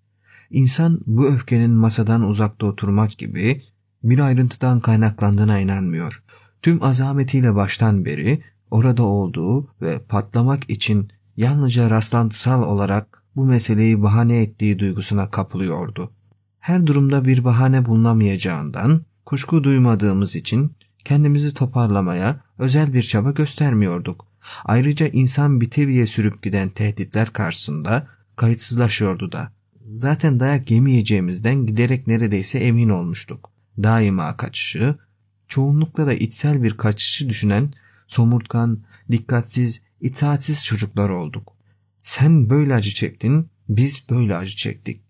İnsan bu öfkenin masadan uzakta oturmak gibi bir ayrıntıdan kaynaklandığına inanmıyor. Tüm azametiyle baştan beri orada olduğu ve patlamak için yalnızca rastlantısal olarak bu meseleyi bahane ettiği duygusuna kapılıyordu. Her durumda bir bahane bulunamayacağından kuşku duymadığımız için kendimizi toparlamaya özel bir çaba göstermiyorduk. Ayrıca insan biteviye sürüp giden tehditler karşısında kayıtsızlaşıyordu da. Zaten dayak yemeyeceğimizden giderek neredeyse emin olmuştuk. Daima kaçışı, çoğunlukla da içsel bir kaçışı düşünen somurtkan, dikkatsiz, itaatsiz çocuklar olduk. Sen böyle acı çektin, biz böyle acı çektik.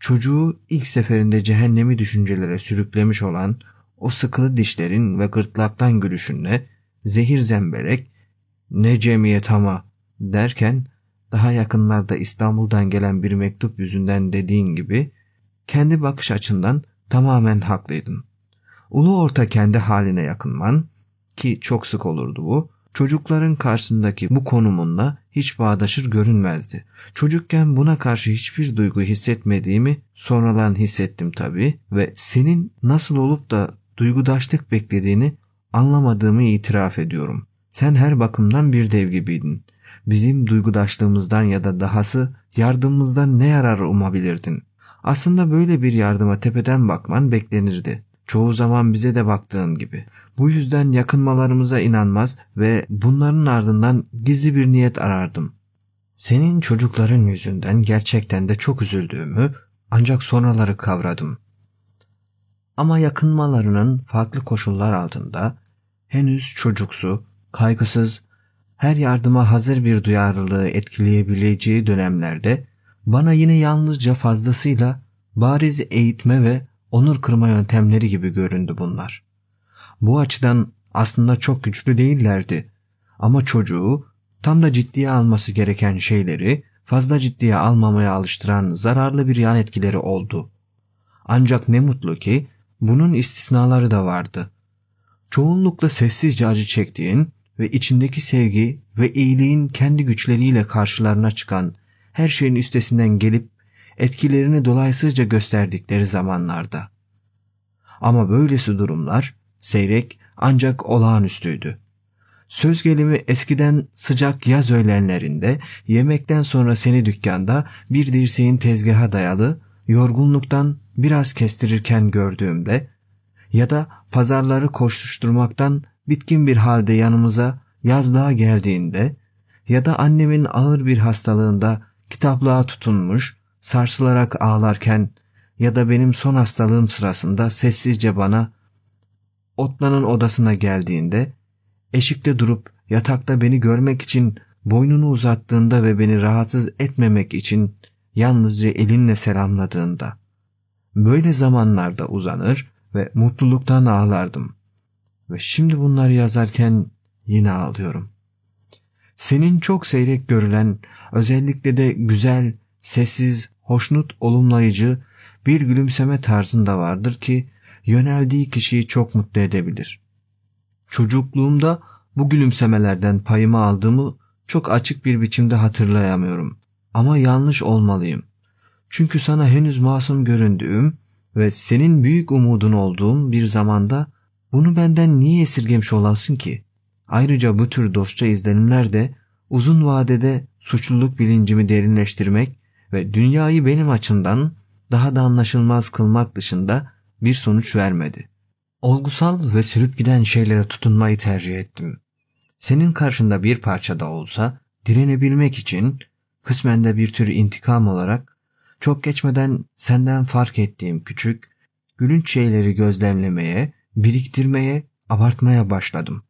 çocuğu ilk seferinde cehennemi düşüncelere sürüklemiş olan o sıkılı dişlerin ve gırtlaktan gülüşünle zehir zemberek ne cemiyet ama derken daha yakınlarda İstanbul'dan gelen bir mektup yüzünden dediğin gibi kendi bakış açından tamamen haklıydın. Ulu orta kendi haline yakınman ki çok sık olurdu bu çocukların karşısındaki bu konumunla hiç bağdaşır görünmezdi. Çocukken buna karşı hiçbir duygu hissetmediğimi sonradan hissettim tabii ve senin nasıl olup da duygudaşlık beklediğini anlamadığımı itiraf ediyorum. Sen her bakımdan bir dev gibiydin. Bizim duygudaşlığımızdan ya da dahası yardımımızdan ne yarar umabilirdin? Aslında böyle bir yardıma tepeden bakman beklenirdi. Çoğu zaman bize de baktığın gibi. Bu yüzden yakınmalarımıza inanmaz ve bunların ardından gizli bir niyet arardım. Senin çocukların yüzünden gerçekten de çok üzüldüğümü ancak sonraları kavradım. Ama yakınmalarının farklı koşullar altında henüz çocuksu, kaygısız, her yardıma hazır bir duyarlılığı etkileyebileceği dönemlerde bana yine yalnızca fazlasıyla bariz eğitme ve onur kırma yöntemleri gibi göründü bunlar. Bu açıdan aslında çok güçlü değillerdi. Ama çocuğu tam da ciddiye alması gereken şeyleri fazla ciddiye almamaya alıştıran zararlı bir yan etkileri oldu. Ancak ne mutlu ki bunun istisnaları da vardı. Çoğunlukla sessizce acı çektiğin ve içindeki sevgi ve iyiliğin kendi güçleriyle karşılarına çıkan her şeyin üstesinden gelip etkilerini dolaysızca gösterdikleri zamanlarda. Ama böylesi durumlar seyrek ancak olağanüstüydü. Söz gelimi eskiden sıcak yaz öğlenlerinde yemekten sonra seni dükkanda bir dirseğin tezgaha dayalı yorgunluktan biraz kestirirken gördüğümde ya da pazarları koşuşturmaktan bitkin bir halde yanımıza yazlığa geldiğinde ya da annemin ağır bir hastalığında kitaplığa tutunmuş sarsılarak ağlarken ya da benim son hastalığım sırasında sessizce bana Otlan'ın odasına geldiğinde eşikte durup yatakta beni görmek için boynunu uzattığında ve beni rahatsız etmemek için yalnızca elinle selamladığında böyle zamanlarda uzanır ve mutluluktan ağlardım. Ve şimdi bunları yazarken yine ağlıyorum. Senin çok seyrek görülen, özellikle de güzel, sessiz, hoşnut, olumlayıcı bir gülümseme tarzında vardır ki yöneldiği kişiyi çok mutlu edebilir. Çocukluğumda bu gülümsemelerden payımı aldığımı çok açık bir biçimde hatırlayamıyorum. Ama yanlış olmalıyım. Çünkü sana henüz masum göründüğüm ve senin büyük umudun olduğum bir zamanda bunu benden niye esirgemiş olasın ki? Ayrıca bu tür dostça izlenimler de uzun vadede suçluluk bilincimi derinleştirmek ve dünyayı benim açımdan daha da anlaşılmaz kılmak dışında bir sonuç vermedi. Olgusal ve sürüp giden şeylere tutunmayı tercih ettim. Senin karşında bir parça da olsa direnebilmek için kısmen de bir tür intikam olarak çok geçmeden senden fark ettiğim küçük, gülünç şeyleri gözlemlemeye, biriktirmeye, abartmaya başladım.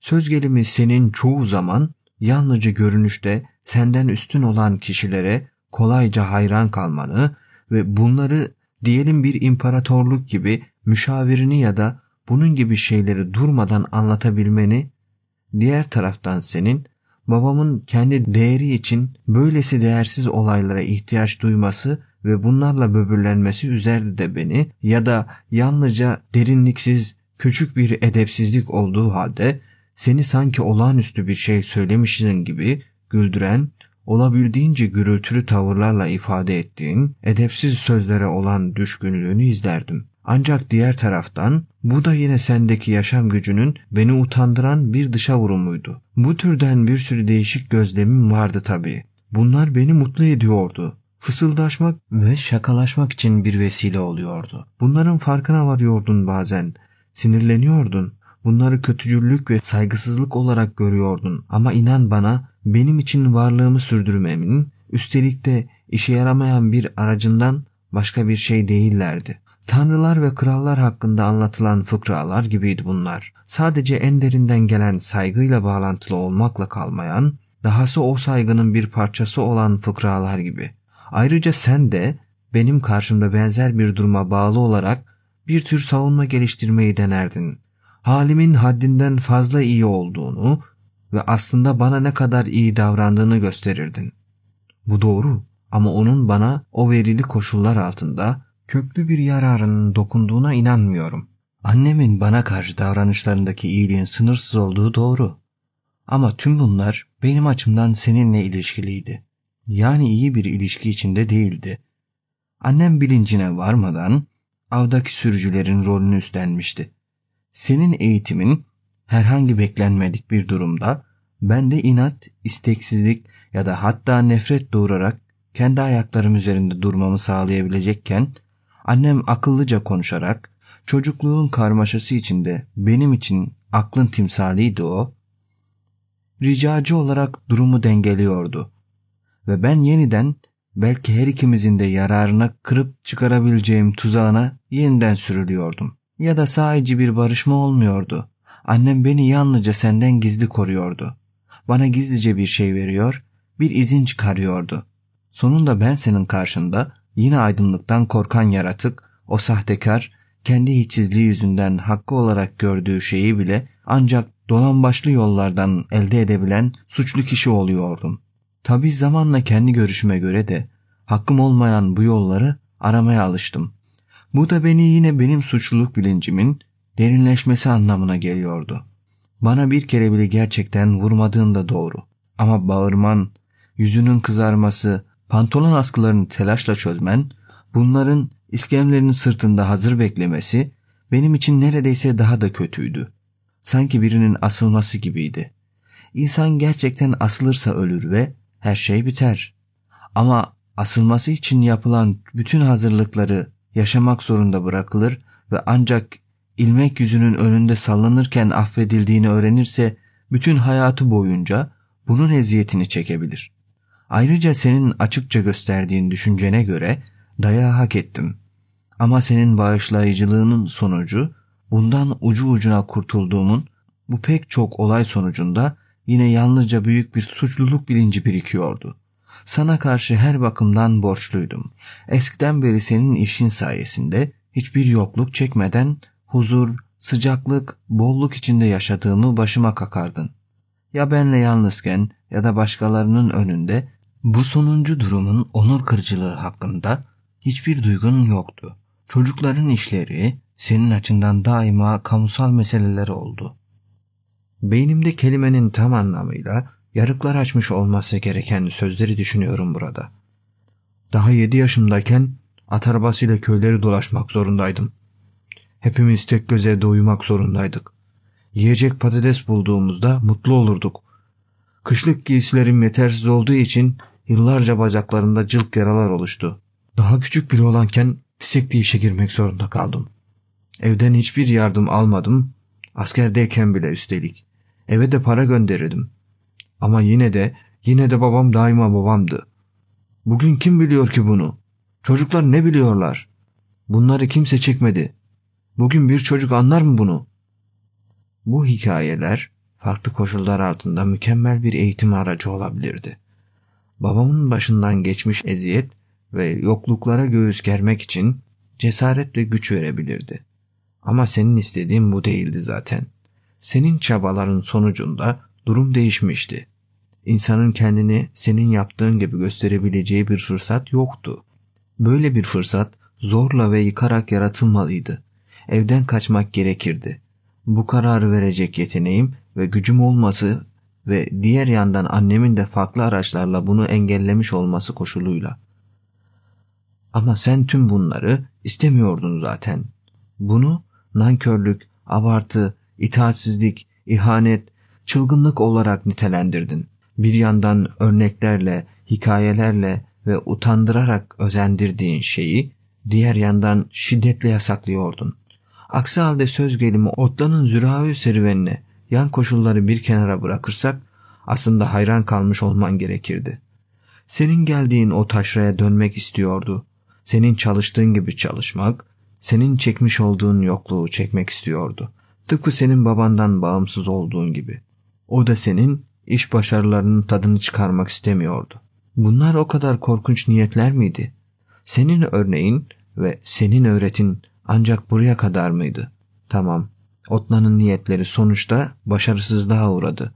Söz gelimi senin çoğu zaman yalnızca görünüşte senden üstün olan kişilere kolayca hayran kalmanı ve bunları diyelim bir imparatorluk gibi müşavirini ya da bunun gibi şeyleri durmadan anlatabilmeni, diğer taraftan senin babamın kendi değeri için böylesi değersiz olaylara ihtiyaç duyması ve bunlarla böbürlenmesi üzerdi de beni ya da yalnızca derinliksiz küçük bir edepsizlik olduğu halde seni sanki olağanüstü bir şey söylemişsin gibi güldüren olabildiğince gürültülü tavırlarla ifade ettiğin edepsiz sözlere olan düşkünlüğünü izlerdim. Ancak diğer taraftan bu da yine sendeki yaşam gücünün beni utandıran bir dışa vurumuydu. Bu türden bir sürü değişik gözlemim vardı tabii. Bunlar beni mutlu ediyordu. Fısıldaşmak ve şakalaşmak için bir vesile oluyordu. Bunların farkına varıyordun bazen. Sinirleniyordun. Bunları kötücüllük ve saygısızlık olarak görüyordun. Ama inan bana benim için varlığımı sürdürmemin, üstelik de işe yaramayan bir aracından başka bir şey değillerdi. Tanrılar ve krallar hakkında anlatılan fıkralar gibiydi bunlar. Sadece en derinden gelen saygıyla bağlantılı olmakla kalmayan, dahası o saygının bir parçası olan fıkralar gibi. Ayrıca sen de benim karşımda benzer bir duruma bağlı olarak bir tür savunma geliştirmeyi denerdin. Halimin haddinden fazla iyi olduğunu ve aslında bana ne kadar iyi davrandığını gösterirdin. Bu doğru ama onun bana o verili koşullar altında köklü bir yararının dokunduğuna inanmıyorum. Annemin bana karşı davranışlarındaki iyiliğin sınırsız olduğu doğru. Ama tüm bunlar benim açımdan seninle ilişkiliydi. Yani iyi bir ilişki içinde değildi. Annem bilincine varmadan avdaki sürücülerin rolünü üstlenmişti. Senin eğitimin herhangi beklenmedik bir durumda bende inat, isteksizlik ya da hatta nefret doğurarak kendi ayaklarım üzerinde durmamı sağlayabilecekken annem akıllıca konuşarak çocukluğun karmaşası içinde benim için aklın timsaliydi o. Ricacı olarak durumu dengeliyordu. Ve ben yeniden belki her ikimizin de yararına kırıp çıkarabileceğim tuzağına yeniden sürülüyordum. Ya da sadece bir barışma olmuyordu. Annem beni yalnızca senden gizli koruyordu. Bana gizlice bir şey veriyor, bir izin çıkarıyordu. Sonunda ben senin karşında yine aydınlıktan korkan yaratık, o sahtekar, kendi içsizliği yüzünden hakkı olarak gördüğü şeyi bile ancak dolan başlı yollardan elde edebilen suçlu kişi oluyordum. Tabi zamanla kendi görüşüme göre de hakkım olmayan bu yolları aramaya alıştım. Bu da beni yine benim suçluluk bilincimin derinleşmesi anlamına geliyordu. Bana bir kere bile gerçekten vurmadığın da doğru. Ama bağırman, yüzünün kızarması, pantolon askılarını telaşla çözmen, bunların iskemlerin sırtında hazır beklemesi benim için neredeyse daha da kötüydü. Sanki birinin asılması gibiydi. İnsan gerçekten asılırsa ölür ve her şey biter. Ama asılması için yapılan bütün hazırlıkları yaşamak zorunda bırakılır ve ancak ilmek yüzünün önünde sallanırken affedildiğini öğrenirse bütün hayatı boyunca bunun eziyetini çekebilir. Ayrıca senin açıkça gösterdiğin düşüncene göre dayağı hak ettim. Ama senin bağışlayıcılığının sonucu bundan ucu ucuna kurtulduğumun bu pek çok olay sonucunda yine yalnızca büyük bir suçluluk bilinci birikiyordu. Sana karşı her bakımdan borçluydum. Eskiden beri senin işin sayesinde hiçbir yokluk çekmeden huzur, sıcaklık, bolluk içinde yaşadığımı başıma kakardın. Ya benle yalnızken ya da başkalarının önünde bu sonuncu durumun onur kırıcılığı hakkında hiçbir duygun yoktu. Çocukların işleri senin açından daima kamusal meseleler oldu. Beynimde kelimenin tam anlamıyla yarıklar açmış olması gereken sözleri düşünüyorum burada. Daha yedi yaşımdayken at arabasıyla köyleri dolaşmak zorundaydım. Hepimiz tek göze doymak zorundaydık. Yiyecek patates bulduğumuzda mutlu olurduk. Kışlık giysilerim yetersiz olduğu için yıllarca bacaklarımda cılk yaralar oluştu. Daha küçük biri olanken bisikli işe girmek zorunda kaldım. Evden hiçbir yardım almadım, askerdeyken bile üstelik. Eve de para gönderirdim. Ama yine de, yine de babam daima babamdı. Bugün kim biliyor ki bunu? Çocuklar ne biliyorlar? Bunları kimse çekmedi. Bugün bir çocuk anlar mı bunu? Bu hikayeler farklı koşullar altında mükemmel bir eğitim aracı olabilirdi. Babamın başından geçmiş eziyet ve yokluklara göğüs germek için cesaret ve güç verebilirdi. Ama senin istediğin bu değildi zaten. Senin çabaların sonucunda durum değişmişti. İnsanın kendini senin yaptığın gibi gösterebileceği bir fırsat yoktu. Böyle bir fırsat zorla ve yıkarak yaratılmalıydı. Evden kaçmak gerekirdi. Bu kararı verecek yeteneğim ve gücüm olması ve diğer yandan annemin de farklı araçlarla bunu engellemiş olması koşuluyla. Ama sen tüm bunları istemiyordun zaten. Bunu nankörlük, abartı, itaatsizlik, ihanet, çılgınlık olarak nitelendirdin. Bir yandan örneklerle, hikayelerle ve utandırarak özendirdiğin şeyi diğer yandan şiddetle yasaklıyordun. Aksi halde söz gelimi otlanın züravi serüvenine yan koşulları bir kenara bırakırsak aslında hayran kalmış olman gerekirdi. Senin geldiğin o taşraya dönmek istiyordu. Senin çalıştığın gibi çalışmak, senin çekmiş olduğun yokluğu çekmek istiyordu. Tıpkı senin babandan bağımsız olduğun gibi. O da senin iş başarılarının tadını çıkarmak istemiyordu. Bunlar o kadar korkunç niyetler miydi? Senin örneğin ve senin öğretin ancak buraya kadar mıydı? Tamam. Otlan'ın niyetleri sonuçta başarısızlığa uğradı.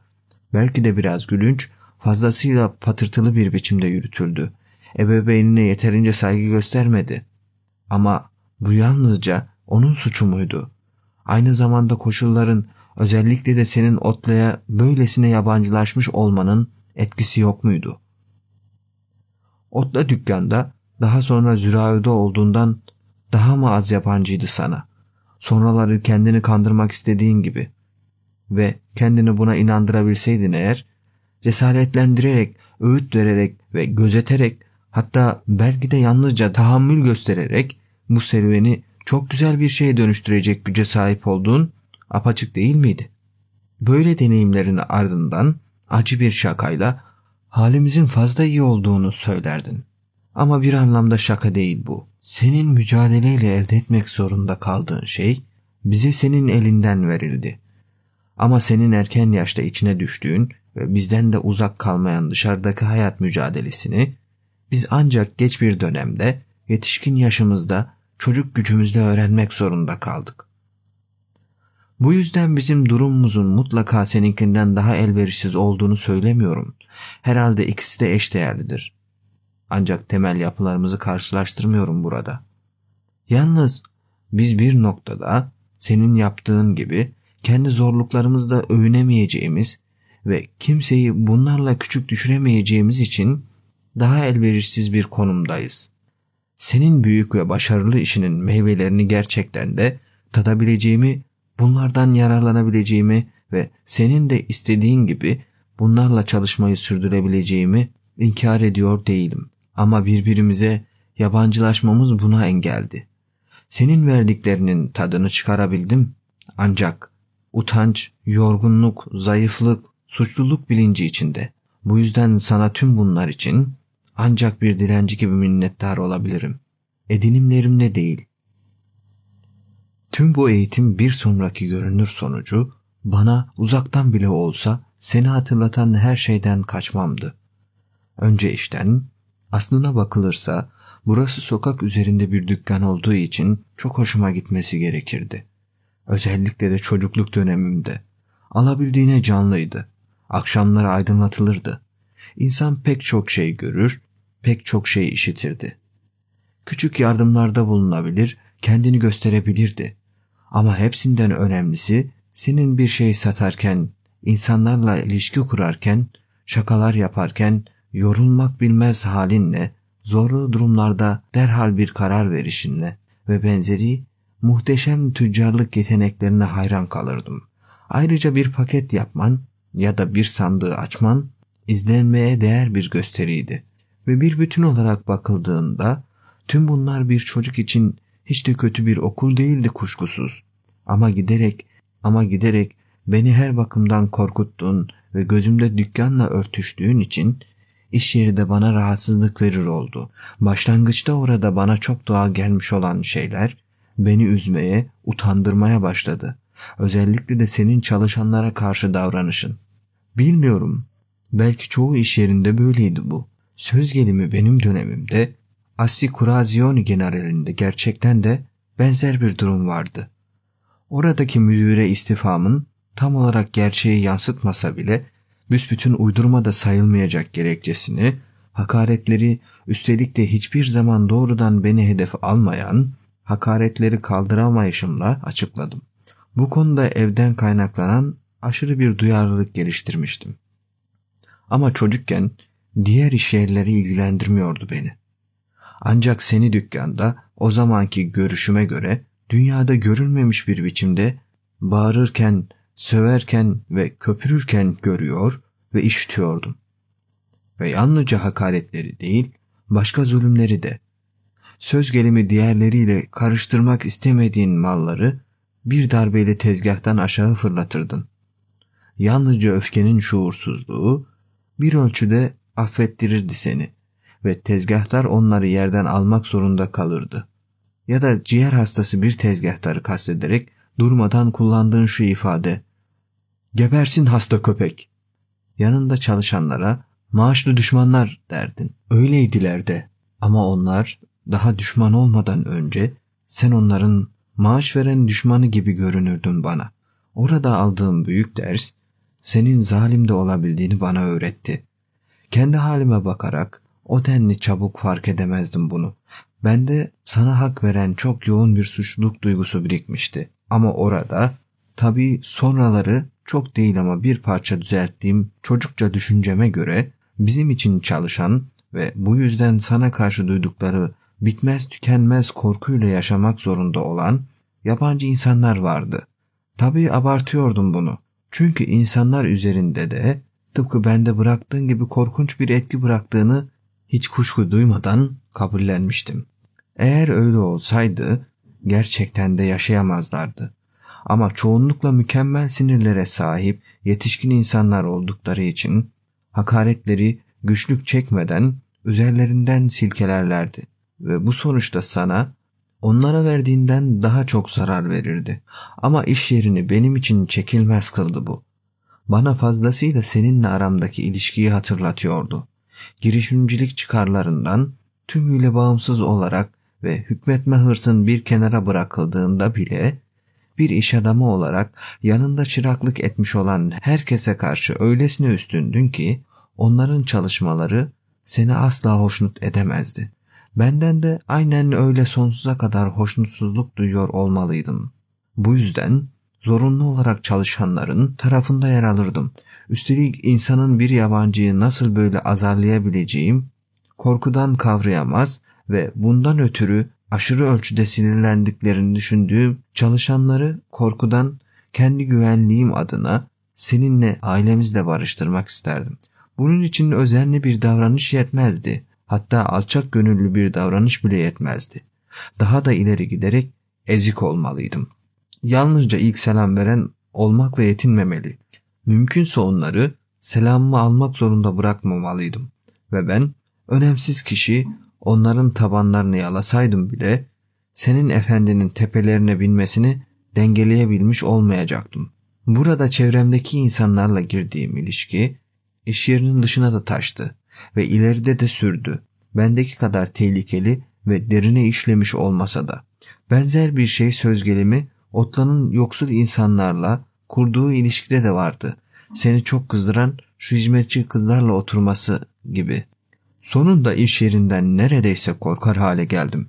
Belki de biraz gülünç, fazlasıyla patırtılı bir biçimde yürütüldü. Ebeveynine yeterince saygı göstermedi. Ama bu yalnızca onun suçu muydu? Aynı zamanda koşulların özellikle de senin Otla'ya böylesine yabancılaşmış olmanın etkisi yok muydu? Otla dükkanda daha sonra züravide olduğundan daha mı az yabancıydı sana? Sonraları kendini kandırmak istediğin gibi. Ve kendini buna inandırabilseydin eğer, cesaretlendirerek, öğüt vererek ve gözeterek hatta belki de yalnızca tahammül göstererek bu serüveni çok güzel bir şeye dönüştürecek güce sahip olduğun apaçık değil miydi? Böyle deneyimlerin ardından acı bir şakayla halimizin fazla iyi olduğunu söylerdin. Ama bir anlamda şaka değil bu. Senin mücadeleyle elde etmek zorunda kaldığın şey bize senin elinden verildi. Ama senin erken yaşta içine düştüğün ve bizden de uzak kalmayan dışarıdaki hayat mücadelesini biz ancak geç bir dönemde yetişkin yaşımızda çocuk gücümüzle öğrenmek zorunda kaldık. Bu yüzden bizim durumumuzun mutlaka seninkinden daha elverişsiz olduğunu söylemiyorum. Herhalde ikisi de eşdeğerlidir. Ancak temel yapılarımızı karşılaştırmıyorum burada. Yalnız biz bir noktada senin yaptığın gibi kendi zorluklarımızda övünemeyeceğimiz ve kimseyi bunlarla küçük düşüremeyeceğimiz için daha elverişsiz bir konumdayız. Senin büyük ve başarılı işinin meyvelerini gerçekten de tadabileceğimi, bunlardan yararlanabileceğimi ve senin de istediğin gibi bunlarla çalışmayı sürdürebileceğimi inkar ediyor değilim. Ama birbirimize yabancılaşmamız buna engeldi. Senin verdiklerinin tadını çıkarabildim ancak utanç, yorgunluk, zayıflık, suçluluk bilinci içinde. Bu yüzden sana tüm bunlar için ancak bir dilenci gibi minnettar olabilirim. Edinimlerimle değil. Tüm bu eğitim bir sonraki görünür sonucu bana uzaktan bile olsa seni hatırlatan her şeyden kaçmamdı. Önce işten, aslına bakılırsa burası sokak üzerinde bir dükkan olduğu için çok hoşuma gitmesi gerekirdi. Özellikle de çocukluk dönemimde. Alabildiğine canlıydı. Akşamları aydınlatılırdı. İnsan pek çok şey görür, pek çok şey işitirdi. Küçük yardımlarda bulunabilir, kendini gösterebilirdi. Ama hepsinden önemlisi senin bir şey satarken, insanlarla ilişki kurarken, şakalar yaparken, yorulmak bilmez halinle, zorlu durumlarda derhal bir karar verişinle ve benzeri muhteşem tüccarlık yeteneklerine hayran kalırdım. Ayrıca bir paket yapman ya da bir sandığı açman izlenmeye değer bir gösteriydi ve bir bütün olarak bakıldığında tüm bunlar bir çocuk için hiç de kötü bir okul değildi kuşkusuz. Ama giderek ama giderek beni her bakımdan korkuttun ve gözümde dükkanla örtüştüğün için iş yeri de bana rahatsızlık verir oldu. Başlangıçta orada bana çok doğal gelmiş olan şeyler beni üzmeye, utandırmaya başladı. Özellikle de senin çalışanlara karşı davranışın. Bilmiyorum. Belki çoğu iş yerinde böyleydi bu. Söz gelimi benim dönemimde Assicurazioni generalinde gerçekten de benzer bir durum vardı. Oradaki müdüre istifamın tam olarak gerçeği yansıtmasa bile büsbütün uydurma da sayılmayacak gerekçesini, hakaretleri üstelik de hiçbir zaman doğrudan beni hedef almayan, hakaretleri kaldıramayışımla açıkladım. Bu konuda evden kaynaklanan aşırı bir duyarlılık geliştirmiştim. Ama çocukken diğer iş yerleri ilgilendirmiyordu beni. Ancak seni dükkanda o zamanki görüşüme göre dünyada görülmemiş bir biçimde bağırırken, söverken ve köpürürken görüyor ve işitiyordum. Ve yalnızca hakaretleri değil, başka zulümleri de. Söz gelimi diğerleriyle karıştırmak istemediğin malları bir darbeyle tezgahtan aşağı fırlatırdın. Yalnızca öfkenin şuursuzluğu bir ölçüde affettirirdi seni ve tezgahtar onları yerden almak zorunda kalırdı. Ya da ciğer hastası bir tezgahtarı kastederek durmadan kullandığın şu ifade Gebersin hasta köpek. Yanında çalışanlara maaşlı düşmanlar derdin. Öyleydiler de ama onlar daha düşman olmadan önce sen onların maaş veren düşmanı gibi görünürdün bana. Orada aldığım büyük ders senin zalim de olabildiğini bana öğretti. Kendi halime bakarak o denli çabuk fark edemezdim bunu. Bende sana hak veren çok yoğun bir suçluluk duygusu birikmişti. Ama orada tabii sonraları çok değil ama bir parça düzelttiğim çocukça düşünceme göre bizim için çalışan ve bu yüzden sana karşı duydukları bitmez tükenmez korkuyla yaşamak zorunda olan yabancı insanlar vardı. Tabii abartıyordum bunu. Çünkü insanlar üzerinde de tıpkı bende bıraktığın gibi korkunç bir etki bıraktığını hiç kuşku duymadan kabullenmiştim. Eğer öyle olsaydı gerçekten de yaşayamazlardı. Ama çoğunlukla mükemmel sinirlere sahip yetişkin insanlar oldukları için hakaretleri güçlük çekmeden üzerlerinden silkelerlerdi ve bu sonuçta sana onlara verdiğinden daha çok zarar verirdi. Ama iş yerini benim için çekilmez kıldı bu. Bana fazlasıyla seninle aramdaki ilişkiyi hatırlatıyordu. Girişimcilik çıkarlarından tümüyle bağımsız olarak ve hükmetme hırsın bir kenara bırakıldığında bile bir iş adamı olarak yanında çıraklık etmiş olan herkese karşı öylesine üstündün ki onların çalışmaları seni asla hoşnut edemezdi. Benden de aynen öyle sonsuza kadar hoşnutsuzluk duyuyor olmalıydın. Bu yüzden zorunlu olarak çalışanların tarafında yer alırdım. Üstelik insanın bir yabancıyı nasıl böyle azarlayabileceğim korkudan kavrayamaz ve bundan ötürü aşırı ölçüde sinirlendiklerini düşündüğüm çalışanları korkudan kendi güvenliğim adına seninle ailemizle barıştırmak isterdim. Bunun için özenli bir davranış yetmezdi. Hatta alçak gönüllü bir davranış bile yetmezdi. Daha da ileri giderek ezik olmalıydım. Yalnızca ilk selam veren olmakla yetinmemeli. Mümkünse onları selamımı almak zorunda bırakmamalıydım. Ve ben önemsiz kişi onların tabanlarını yalasaydım bile senin efendinin tepelerine binmesini dengeleyebilmiş olmayacaktım. Burada çevremdeki insanlarla girdiğim ilişki iş yerinin dışına da taştı ve ileride de sürdü. Bendeki kadar tehlikeli ve derine işlemiş olmasa da. Benzer bir şey söz gelimi Otlan'ın yoksul insanlarla kurduğu ilişkide de vardı. Seni çok kızdıran şu hizmetçi kızlarla oturması gibi. Sonunda iş yerinden neredeyse korkar hale geldim.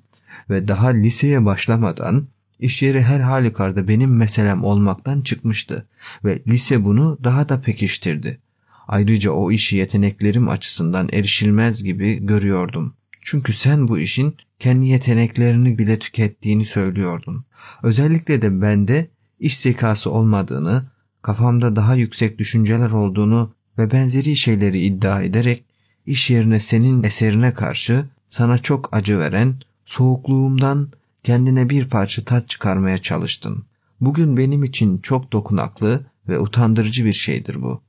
Ve daha liseye başlamadan iş yeri her halükarda benim meselem olmaktan çıkmıştı ve lise bunu daha da pekiştirdi. Ayrıca o işi yeteneklerim açısından erişilmez gibi görüyordum. Çünkü sen bu işin kendi yeteneklerini bile tükettiğini söylüyordun. Özellikle de bende iş zekası olmadığını, kafamda daha yüksek düşünceler olduğunu ve benzeri şeyleri iddia ederek iş yerine senin eserine karşı sana çok acı veren soğukluğumdan kendine bir parça tat çıkarmaya çalıştın. Bugün benim için çok dokunaklı ve utandırıcı bir şeydir bu.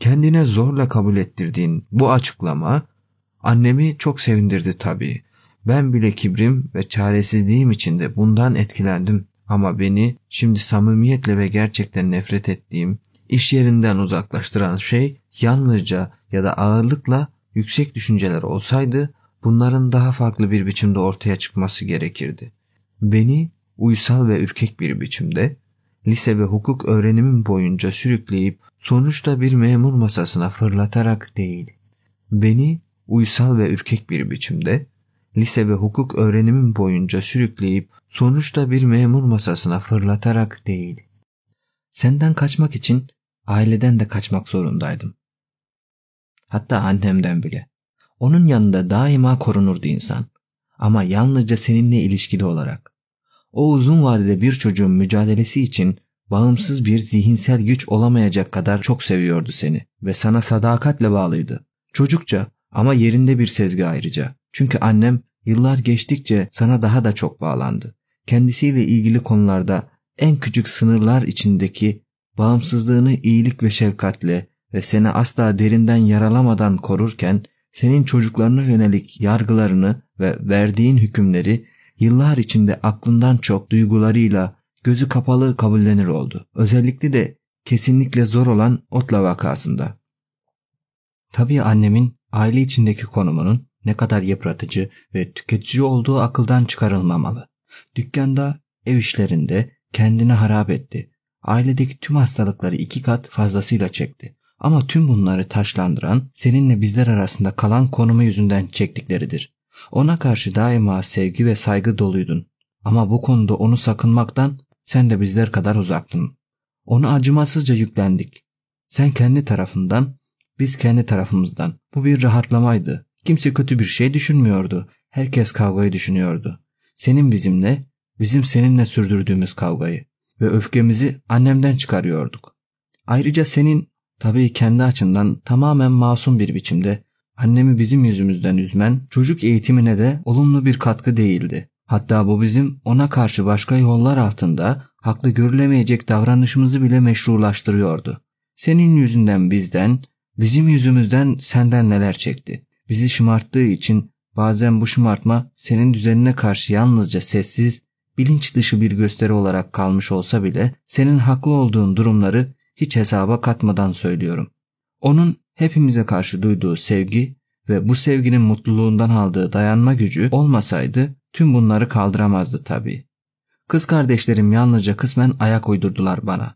Kendine zorla kabul ettirdiğin bu açıklama annemi çok sevindirdi tabii. Ben bile kibrim ve çaresizliğim içinde bundan etkilendim ama beni şimdi samimiyetle ve gerçekten nefret ettiğim iş yerinden uzaklaştıran şey yalnızca ya da ağırlıkla yüksek düşünceler olsaydı bunların daha farklı bir biçimde ortaya çıkması gerekirdi. Beni uysal ve ürkek bir biçimde lise ve hukuk öğrenimim boyunca sürükleyip sonuçta bir memur masasına fırlatarak değil. Beni uysal ve ürkek bir biçimde lise ve hukuk öğrenimim boyunca sürükleyip sonuçta bir memur masasına fırlatarak değil. Senden kaçmak için aileden de kaçmak zorundaydım. Hatta annemden bile. Onun yanında daima korunurdu insan. Ama yalnızca seninle ilişkili olarak. O uzun vadede bir çocuğun mücadelesi için bağımsız bir zihinsel güç olamayacak kadar çok seviyordu seni ve sana sadakatle bağlıydı. Çocukça ama yerinde bir sezgi ayrıca. Çünkü annem yıllar geçtikçe sana daha da çok bağlandı. Kendisiyle ilgili konularda en küçük sınırlar içindeki bağımsızlığını iyilik ve şefkatle ve seni asla derinden yaralamadan korurken senin çocuklarına yönelik yargılarını ve verdiğin hükümleri yıllar içinde aklından çok duygularıyla gözü kapalı kabullenir oldu. Özellikle de kesinlikle zor olan Otla vakasında. Tabii annemin aile içindeki konumunun ne kadar yıpratıcı ve tüketici olduğu akıldan çıkarılmamalı. Dükkanda, ev işlerinde kendini harap etti. Ailedeki tüm hastalıkları iki kat fazlasıyla çekti. Ama tüm bunları taşlandıran seninle bizler arasında kalan konumu yüzünden çektikleridir. Ona karşı daima sevgi ve saygı doluydun. Ama bu konuda onu sakınmaktan sen de bizler kadar uzaktın. Onu acımasızca yüklendik. Sen kendi tarafından, biz kendi tarafımızdan. Bu bir rahatlamaydı. Kimse kötü bir şey düşünmüyordu. Herkes kavgayı düşünüyordu. Senin bizimle, bizim seninle sürdürdüğümüz kavgayı ve öfkemizi annemden çıkarıyorduk. Ayrıca senin tabii kendi açından tamamen masum bir biçimde annemi bizim yüzümüzden üzmen çocuk eğitimine de olumlu bir katkı değildi. Hatta bu bizim ona karşı başka yollar altında haklı görülemeyecek davranışımızı bile meşrulaştırıyordu. Senin yüzünden bizden, bizim yüzümüzden senden neler çekti. Bizi şımarttığı için bazen bu şımartma senin düzenine karşı yalnızca sessiz, bilinç dışı bir gösteri olarak kalmış olsa bile senin haklı olduğun durumları hiç hesaba katmadan söylüyorum. Onun hepimize karşı duyduğu sevgi ve bu sevginin mutluluğundan aldığı dayanma gücü olmasaydı tüm bunları kaldıramazdı tabii. Kız kardeşlerim yalnızca kısmen ayak uydurdular bana.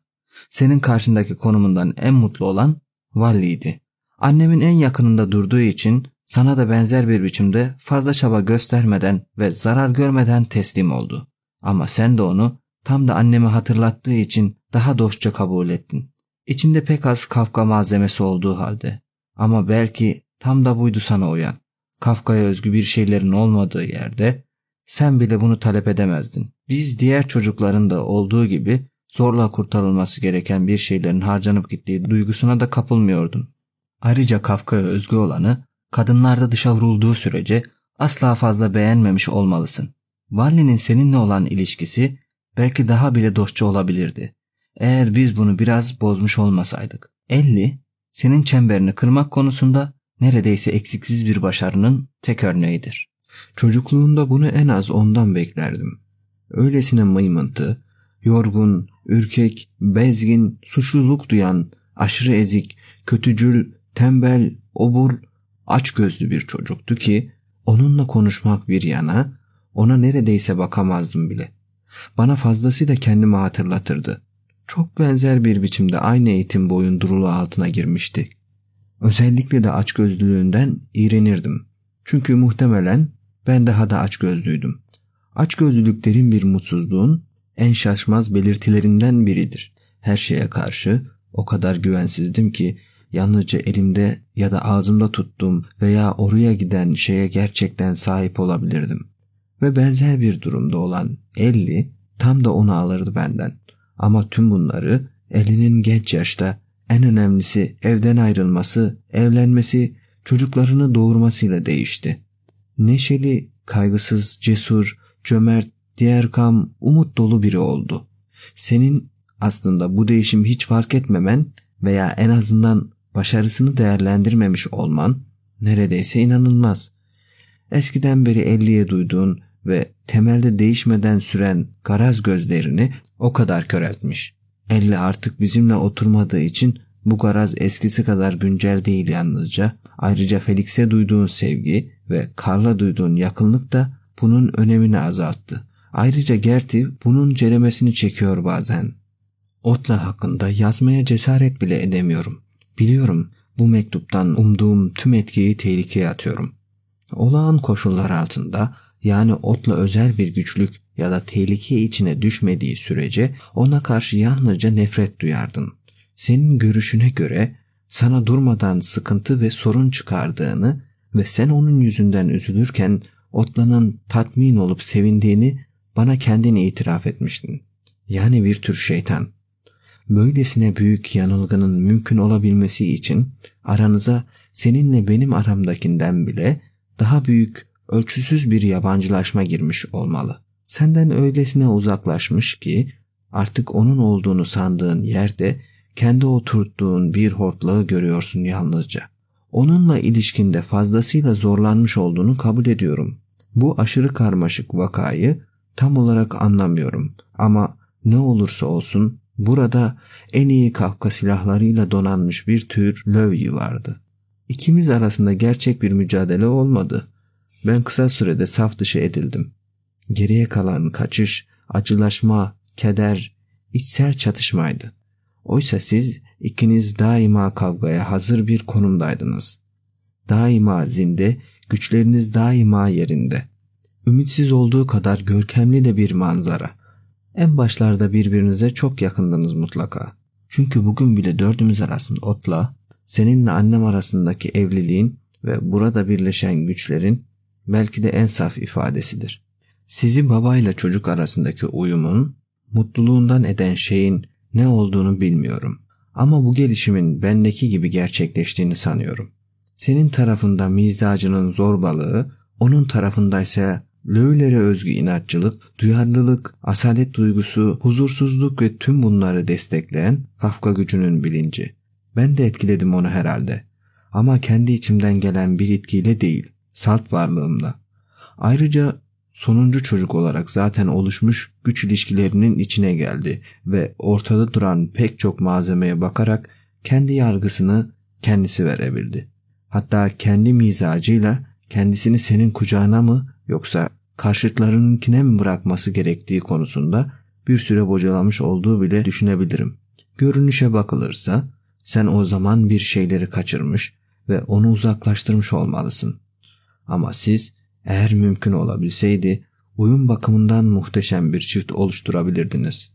Senin karşındaki konumundan en mutlu olan Valli'ydi. Annemin en yakınında durduğu için sana da benzer bir biçimde fazla çaba göstermeden ve zarar görmeden teslim oldu. Ama sen de onu tam da annemi hatırlattığı için daha dostça kabul ettin. İçinde pek az Kafka malzemesi olduğu halde. Ama belki tam da buydu sana uyan. Kafka'ya özgü bir şeylerin olmadığı yerde sen bile bunu talep edemezdin. Biz diğer çocukların da olduğu gibi zorla kurtarılması gereken bir şeylerin harcanıp gittiği duygusuna da kapılmıyordun. Ayrıca Kafka'ya özgü olanı kadınlarda dışa vurulduğu sürece asla fazla beğenmemiş olmalısın. Valli'nin seninle olan ilişkisi belki daha bile dostça olabilirdi. Eğer biz bunu biraz bozmuş olmasaydık. Elli, senin çemberini kırmak konusunda neredeyse eksiksiz bir başarının tek örneğidir. Çocukluğunda bunu en az ondan beklerdim. Öylesine mıymıntı, yorgun, ürkek, bezgin, suçluluk duyan, aşırı ezik, kötücül, tembel, obur, aç gözlü bir çocuktu ki onunla konuşmak bir yana ona neredeyse bakamazdım bile. Bana fazlasıyla kendimi hatırlatırdı. Çok benzer bir biçimde aynı eğitim boyunduruluğu altına girmiştik. Özellikle de açgözlülüğünden iğrenirdim. Çünkü muhtemelen ben daha da açgözlüydüm. Açgözlülük derin bir mutsuzluğun en şaşmaz belirtilerinden biridir. Her şeye karşı o kadar güvensizdim ki yalnızca elimde ya da ağzımda tuttuğum veya oraya giden şeye gerçekten sahip olabilirdim. Ve benzer bir durumda olan Elli tam da onu alırdı benden. Ama tüm bunları Elli'nin genç yaşta en önemlisi evden ayrılması, evlenmesi, çocuklarını doğurmasıyla değişti. Neşeli, kaygısız, cesur, cömert, diğer kam, umut dolu biri oldu. Senin aslında bu değişim hiç fark etmemen veya en azından başarısını değerlendirmemiş olman neredeyse inanılmaz. Eskiden beri elliye duyduğun ve temelde değişmeden süren garaz gözlerini o kadar köreltmiş. Elli artık bizimle oturmadığı için bu garaz eskisi kadar güncel değil yalnızca. Ayrıca Felix'e duyduğun sevgi ve Karl'a duyduğun yakınlık da bunun önemini azalttı. Ayrıca Gerti bunun ceremesini çekiyor bazen. Otla hakkında yazmaya cesaret bile edemiyorum. Biliyorum bu mektuptan umduğum tüm etkiyi tehlikeye atıyorum. Olağan koşullar altında yani Otla özel bir güçlük ya da tehlike içine düşmediği sürece ona karşı yalnızca nefret duyardın. Senin görüşüne göre sana durmadan sıkıntı ve sorun çıkardığını ve sen onun yüzünden üzülürken Otla'nın tatmin olup sevindiğini bana kendini itiraf etmiştin. Yani bir tür şeytan. Böylesine büyük yanılgının mümkün olabilmesi için aranıza seninle benim aramdakinden bile daha büyük ölçüsüz bir yabancılaşma girmiş olmalı. Senden öylesine uzaklaşmış ki artık onun olduğunu sandığın yerde kendi oturttuğun bir hortlağı görüyorsun yalnızca. Onunla ilişkinde fazlasıyla zorlanmış olduğunu kabul ediyorum. Bu aşırı karmaşık vakayı tam olarak anlamıyorum ama ne olursa olsun burada en iyi Kafka silahlarıyla donanmış bir tür lövyi vardı. İkimiz arasında gerçek bir mücadele olmadı. Ben kısa sürede saf dışı edildim. Geriye kalan kaçış, acılaşma, keder, içsel çatışmaydı. Oysa siz ikiniz daima kavgaya hazır bir konumdaydınız. Daima zinde, güçleriniz daima yerinde. Ümitsiz olduğu kadar görkemli de bir manzara. En başlarda birbirinize çok yakındınız mutlaka. Çünkü bugün bile dördümüz arasında otla, seninle annem arasındaki evliliğin ve burada birleşen güçlerin belki de en saf ifadesidir. Sizi babayla çocuk arasındaki uyumun, mutluluğundan eden şeyin ne olduğunu bilmiyorum. Ama bu gelişimin bendeki gibi gerçekleştiğini sanıyorum. Senin tarafında mizacının zorbalığı, onun tarafındaysa Löylere özgü inatçılık, duyarlılık, asalet duygusu, huzursuzluk ve tüm bunları destekleyen Kafka gücünün bilinci. Ben de etkiledim onu herhalde. Ama kendi içimden gelen bir itkiyle değil, salt varlığımla. Ayrıca sonuncu çocuk olarak zaten oluşmuş güç ilişkilerinin içine geldi ve ortada duran pek çok malzemeye bakarak kendi yargısını kendisi verebildi. Hatta kendi mizacıyla kendisini senin kucağına mı yoksa karşıtlarınınkine mi bırakması gerektiği konusunda bir süre bocalamış olduğu bile düşünebilirim. Görünüşe bakılırsa sen o zaman bir şeyleri kaçırmış ve onu uzaklaştırmış olmalısın. Ama siz eğer mümkün olabilseydi uyum bakımından muhteşem bir çift oluşturabilirdiniz.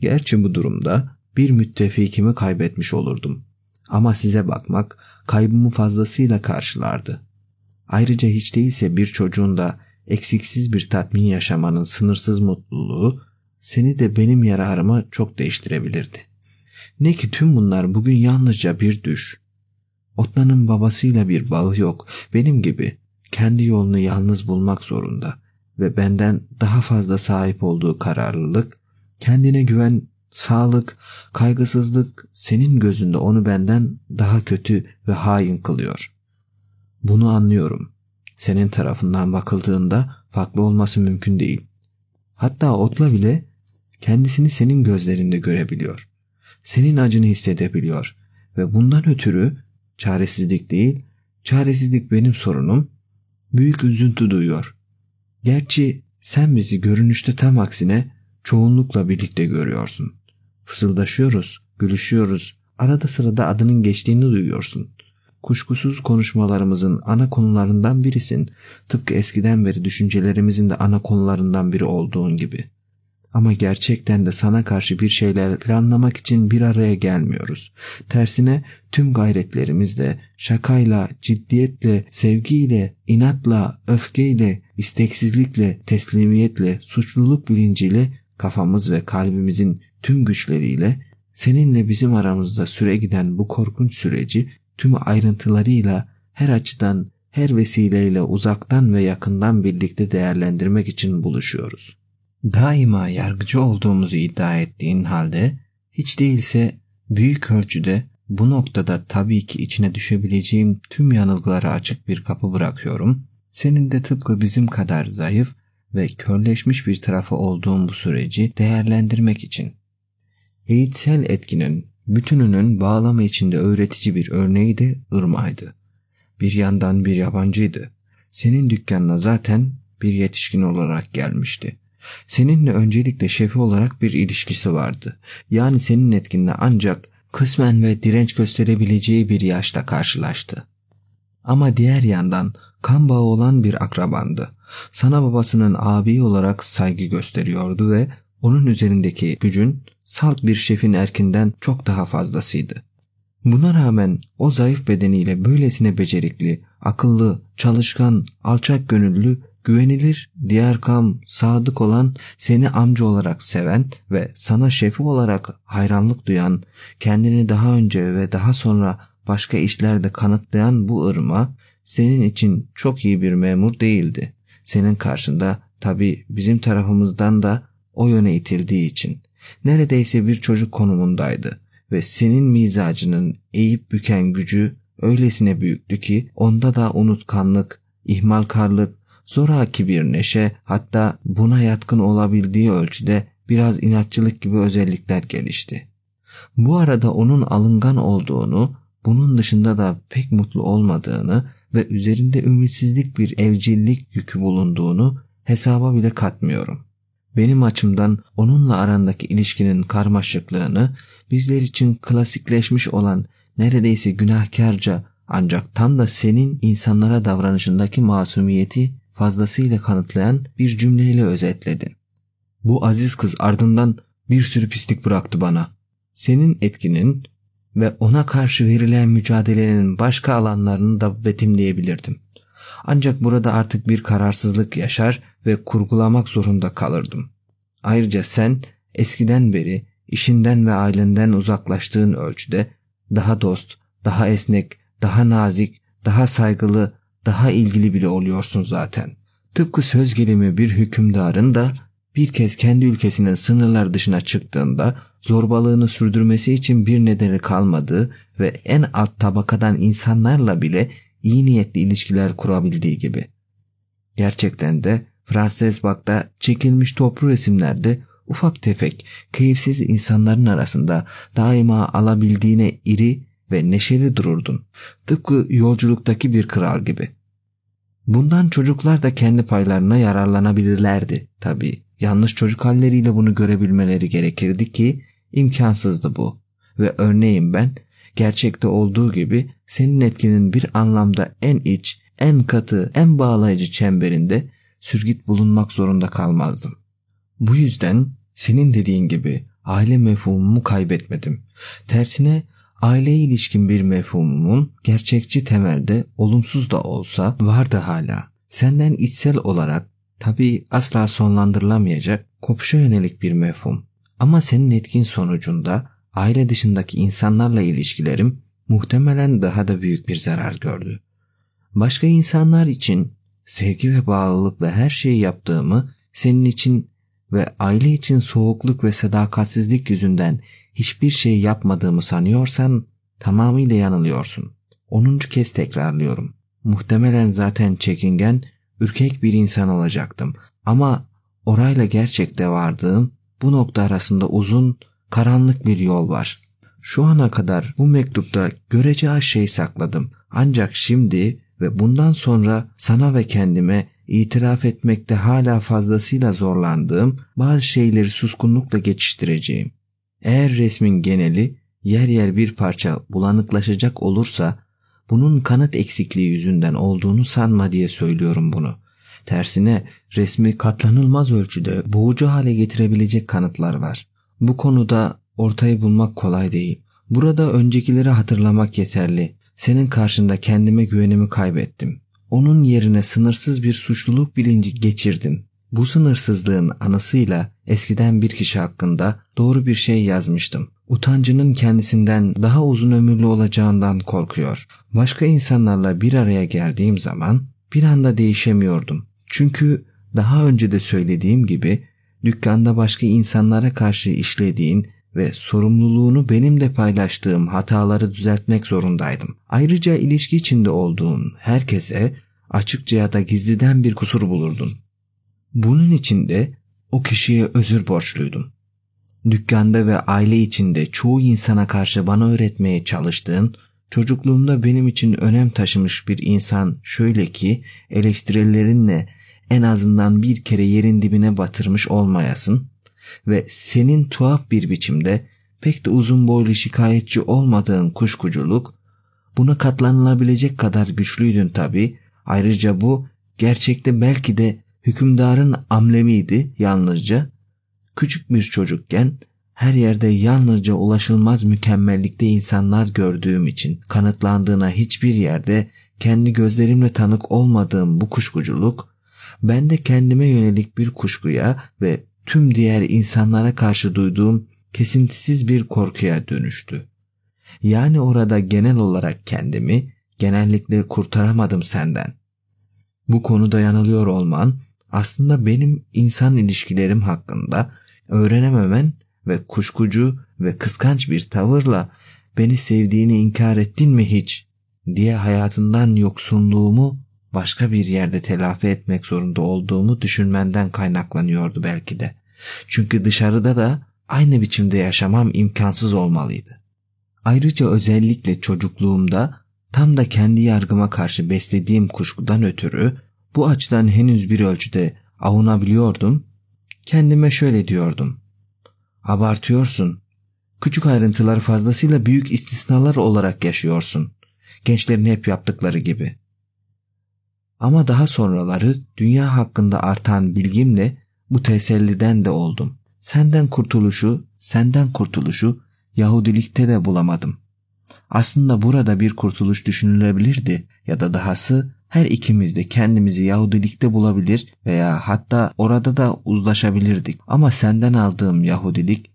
Gerçi bu durumda bir müttefikimi kaybetmiş olurdum. Ama size bakmak kaybımı fazlasıyla karşılardı. Ayrıca hiç değilse bir çocuğun da eksiksiz bir tatmin yaşamanın sınırsız mutluluğu seni de benim yararıma çok değiştirebilirdi. Ne ki tüm bunlar bugün yalnızca bir düş. Otlan'ın babasıyla bir bağı yok. Benim gibi kendi yolunu yalnız bulmak zorunda ve benden daha fazla sahip olduğu kararlılık, kendine güven, sağlık, kaygısızlık senin gözünde onu benden daha kötü ve hain kılıyor. Bunu anlıyorum. Senin tarafından bakıldığında farklı olması mümkün değil. Hatta Otla bile kendisini senin gözlerinde görebiliyor. Senin acını hissedebiliyor ve bundan ötürü çaresizlik değil, çaresizlik benim sorunum, büyük üzüntü duyuyor. Gerçi sen bizi görünüşte tam aksine çoğunlukla birlikte görüyorsun. Fısıldaşıyoruz, gülüşüyoruz, arada sırada adının geçtiğini duyuyorsun kuşkusuz konuşmalarımızın ana konularından birisin. Tıpkı eskiden beri düşüncelerimizin de ana konularından biri olduğun gibi. Ama gerçekten de sana karşı bir şeyler planlamak için bir araya gelmiyoruz. Tersine tüm gayretlerimizle, şakayla, ciddiyetle, sevgiyle, inatla, öfkeyle, isteksizlikle, teslimiyetle, suçluluk bilinciyle kafamız ve kalbimizin tüm güçleriyle seninle bizim aramızda süre giden bu korkunç süreci tüm ayrıntılarıyla her açıdan her vesileyle uzaktan ve yakından birlikte değerlendirmek için buluşuyoruz. Daima yargıcı olduğumuzu iddia ettiğin halde hiç değilse büyük ölçüde bu noktada tabii ki içine düşebileceğim tüm yanılgılara açık bir kapı bırakıyorum. Senin de tıpkı bizim kadar zayıf ve körleşmiş bir tarafı olduğum bu süreci değerlendirmek için. Eğitsel etkinin Bütününün bağlama içinde öğretici bir örneği de Irma'ydı. Bir yandan bir yabancıydı. Senin dükkanına zaten bir yetişkin olarak gelmişti. Seninle öncelikle şefi olarak bir ilişkisi vardı. Yani senin etkinle ancak kısmen ve direnç gösterebileceği bir yaşta karşılaştı. Ama diğer yandan kan bağı olan bir akrabandı. Sana babasının abi olarak saygı gösteriyordu ve onun üzerindeki gücün salt bir şefin erkinden çok daha fazlasıydı. Buna rağmen o zayıf bedeniyle böylesine becerikli, akıllı, çalışkan, alçak gönüllü, güvenilir, diğer kam, sadık olan, seni amca olarak seven ve sana şefi olarak hayranlık duyan, kendini daha önce ve daha sonra başka işlerde kanıtlayan bu ırma, senin için çok iyi bir memur değildi. Senin karşında tabi bizim tarafımızdan da o yöne itildiği için neredeyse bir çocuk konumundaydı ve senin mizacının eğip büken gücü öylesine büyüktü ki onda da unutkanlık, ihmalkarlık, zoraki bir neşe hatta buna yatkın olabildiği ölçüde biraz inatçılık gibi özellikler gelişti. Bu arada onun alıngan olduğunu, bunun dışında da pek mutlu olmadığını ve üzerinde ümitsizlik bir evcillik yükü bulunduğunu hesaba bile katmıyorum. Benim açımdan onunla arandaki ilişkinin karmaşıklığını bizler için klasikleşmiş olan neredeyse günahkarca ancak tam da senin insanlara davranışındaki masumiyeti fazlasıyla kanıtlayan bir cümleyle özetledin. Bu aziz kız ardından bir sürü pislik bıraktı bana. Senin etkinin ve ona karşı verilen mücadelenin başka alanlarını da betimleyebilirdim. Ancak burada artık bir kararsızlık yaşar ve kurgulamak zorunda kalırdım. Ayrıca sen eskiden beri işinden ve ailenden uzaklaştığın ölçüde daha dost, daha esnek, daha nazik, daha saygılı, daha ilgili biri oluyorsun zaten. Tıpkı söz gelimi bir hükümdarın da bir kez kendi ülkesinin sınırlar dışına çıktığında zorbalığını sürdürmesi için bir nedeni kalmadığı ve en alt tabakadan insanlarla bile iyi niyetli ilişkiler kurabildiği gibi. Gerçekten de Frances Bak'ta çekilmiş toplu resimlerde ufak tefek, keyifsiz insanların arasında daima alabildiğine iri ve neşeli dururdun. Tıpkı yolculuktaki bir kral gibi. Bundan çocuklar da kendi paylarına yararlanabilirlerdi tabii. Yanlış çocuk halleriyle bunu görebilmeleri gerekirdi ki imkansızdı bu. Ve örneğin ben gerçekte olduğu gibi senin etkinin bir anlamda en iç, en katı, en bağlayıcı çemberinde sürgit bulunmak zorunda kalmazdım. Bu yüzden senin dediğin gibi aile mefhumumu kaybetmedim. Tersine aileye ilişkin bir mefhumumun gerçekçi temelde olumsuz da olsa vardı hala. Senden içsel olarak tabi asla sonlandırılamayacak kopuşa yönelik bir mefhum. Ama senin etkin sonucunda aile dışındaki insanlarla ilişkilerim muhtemelen daha da büyük bir zarar gördü. Başka insanlar için sevgi ve bağlılıkla her şeyi yaptığımı senin için ve aile için soğukluk ve sadakatsizlik yüzünden hiçbir şey yapmadığımı sanıyorsan tamamıyla yanılıyorsun. Onuncu kez tekrarlıyorum. Muhtemelen zaten çekingen, ürkek bir insan olacaktım. Ama orayla gerçekte vardığım bu nokta arasında uzun, karanlık bir yol var. Şu ana kadar bu mektupta görece az şey sakladım. Ancak şimdi ve bundan sonra sana ve kendime itiraf etmekte hala fazlasıyla zorlandığım bazı şeyleri suskunlukla geçiştireceğim. Eğer resmin geneli yer yer bir parça bulanıklaşacak olursa bunun kanıt eksikliği yüzünden olduğunu sanma diye söylüyorum bunu. Tersine resmi katlanılmaz ölçüde boğucu hale getirebilecek kanıtlar var. Bu konuda ortayı bulmak kolay değil. Burada öncekileri hatırlamak yeterli. Senin karşında kendime güvenimi kaybettim. Onun yerine sınırsız bir suçluluk bilinci geçirdim. Bu sınırsızlığın anısıyla eskiden bir kişi hakkında doğru bir şey yazmıştım. Utancının kendisinden daha uzun ömürlü olacağından korkuyor. Başka insanlarla bir araya geldiğim zaman bir anda değişemiyordum. Çünkü daha önce de söylediğim gibi dükkanda başka insanlara karşı işlediğin ve sorumluluğunu benimle paylaştığım hataları düzeltmek zorundaydım. Ayrıca ilişki içinde olduğum herkese açıkça ya da gizliden bir kusur bulurdun. Bunun için de o kişiye özür borçluydum. Dükkanda ve aile içinde çoğu insana karşı bana öğretmeye çalıştığın, çocukluğumda benim için önem taşımış bir insan şöyle ki eleştirilerinle en azından bir kere yerin dibine batırmış olmayasın ve senin tuhaf bir biçimde pek de uzun boylu şikayetçi olmadığın kuşkuculuk buna katlanılabilecek kadar güçlüydün tabi. Ayrıca bu gerçekte belki de hükümdarın amlemiydi yalnızca. Küçük bir çocukken her yerde yalnızca ulaşılmaz mükemmellikte insanlar gördüğüm için kanıtlandığına hiçbir yerde kendi gözlerimle tanık olmadığım bu kuşkuculuk ben de kendime yönelik bir kuşkuya ve tüm diğer insanlara karşı duyduğum kesintisiz bir korkuya dönüştü. Yani orada genel olarak kendimi genellikle kurtaramadım senden. Bu konuda yanılıyor olman aslında benim insan ilişkilerim hakkında öğrenememen ve kuşkucu ve kıskanç bir tavırla beni sevdiğini inkar ettin mi hiç diye hayatından yoksunluğumu başka bir yerde telafi etmek zorunda olduğumu düşünmenden kaynaklanıyordu belki de. Çünkü dışarıda da aynı biçimde yaşamam imkansız olmalıydı. Ayrıca özellikle çocukluğumda tam da kendi yargıma karşı beslediğim kuşkudan ötürü bu açıdan henüz bir ölçüde avunabiliyordum. Kendime şöyle diyordum. Abartıyorsun. Küçük ayrıntılar fazlasıyla büyük istisnalar olarak yaşıyorsun. Gençlerin hep yaptıkları gibi. Ama daha sonraları dünya hakkında artan bilgimle bu teselliden de oldum. Senden kurtuluşu, senden kurtuluşu Yahudilikte de bulamadım. Aslında burada bir kurtuluş düşünülebilirdi ya da dahası her ikimiz de kendimizi Yahudilikte bulabilir veya hatta orada da uzlaşabilirdik. Ama senden aldığım Yahudilik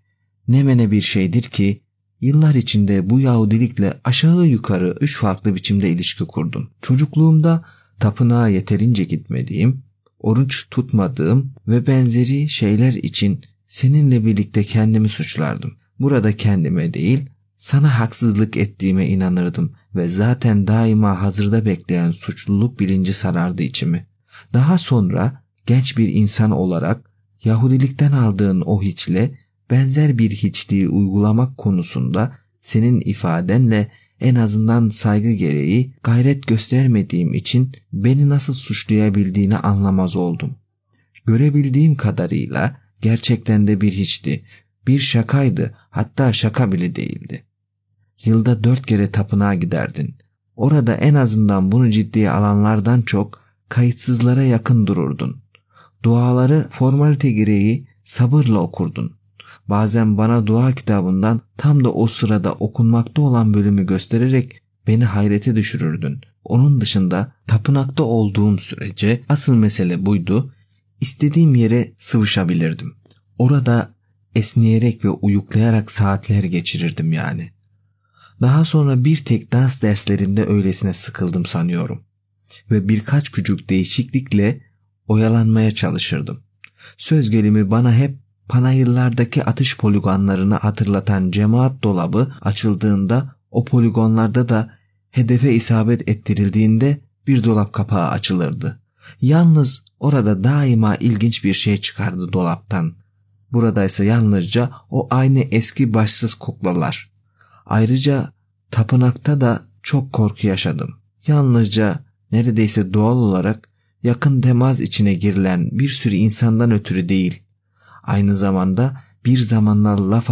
ne bir şeydir ki yıllar içinde bu Yahudilikle aşağı yukarı üç farklı biçimde ilişki kurdum. Çocukluğumda tapınağa yeterince gitmediğim, oruç tutmadığım ve benzeri şeyler için seninle birlikte kendimi suçlardım. Burada kendime değil, sana haksızlık ettiğime inanırdım ve zaten daima hazırda bekleyen suçluluk bilinci sarardı içimi. Daha sonra genç bir insan olarak Yahudilikten aldığın o hiçle benzer bir hiçliği uygulamak konusunda senin ifadenle en azından saygı gereği gayret göstermediğim için beni nasıl suçlayabildiğini anlamaz oldum. Görebildiğim kadarıyla gerçekten de bir hiçti. Bir şakaydı hatta şaka bile değildi. Yılda dört kere tapınağa giderdin. Orada en azından bunu ciddiye alanlardan çok kayıtsızlara yakın dururdun. Duaları formalite gereği sabırla okurdun. Bazen bana dua kitabından tam da o sırada okunmakta olan bölümü göstererek beni hayrete düşürürdün. Onun dışında tapınakta olduğum sürece asıl mesele buydu. İstediğim yere sıvışabilirdim. Orada esneyerek ve uyuklayarak saatler geçirirdim yani. Daha sonra bir tek dans derslerinde öylesine sıkıldım sanıyorum. Ve birkaç küçük değişiklikle oyalanmaya çalışırdım. Söz gelimi bana hep panayırlardaki atış poligonlarını hatırlatan cemaat dolabı açıldığında o poligonlarda da hedefe isabet ettirildiğinde bir dolap kapağı açılırdı. Yalnız orada daima ilginç bir şey çıkardı dolaptan. Buradaysa yalnızca o aynı eski başsız kuklalar. Ayrıca tapınakta da çok korku yaşadım. Yalnızca neredeyse doğal olarak yakın temas içine girilen bir sürü insandan ötürü değil. Aynı zamanda bir zamanlar laf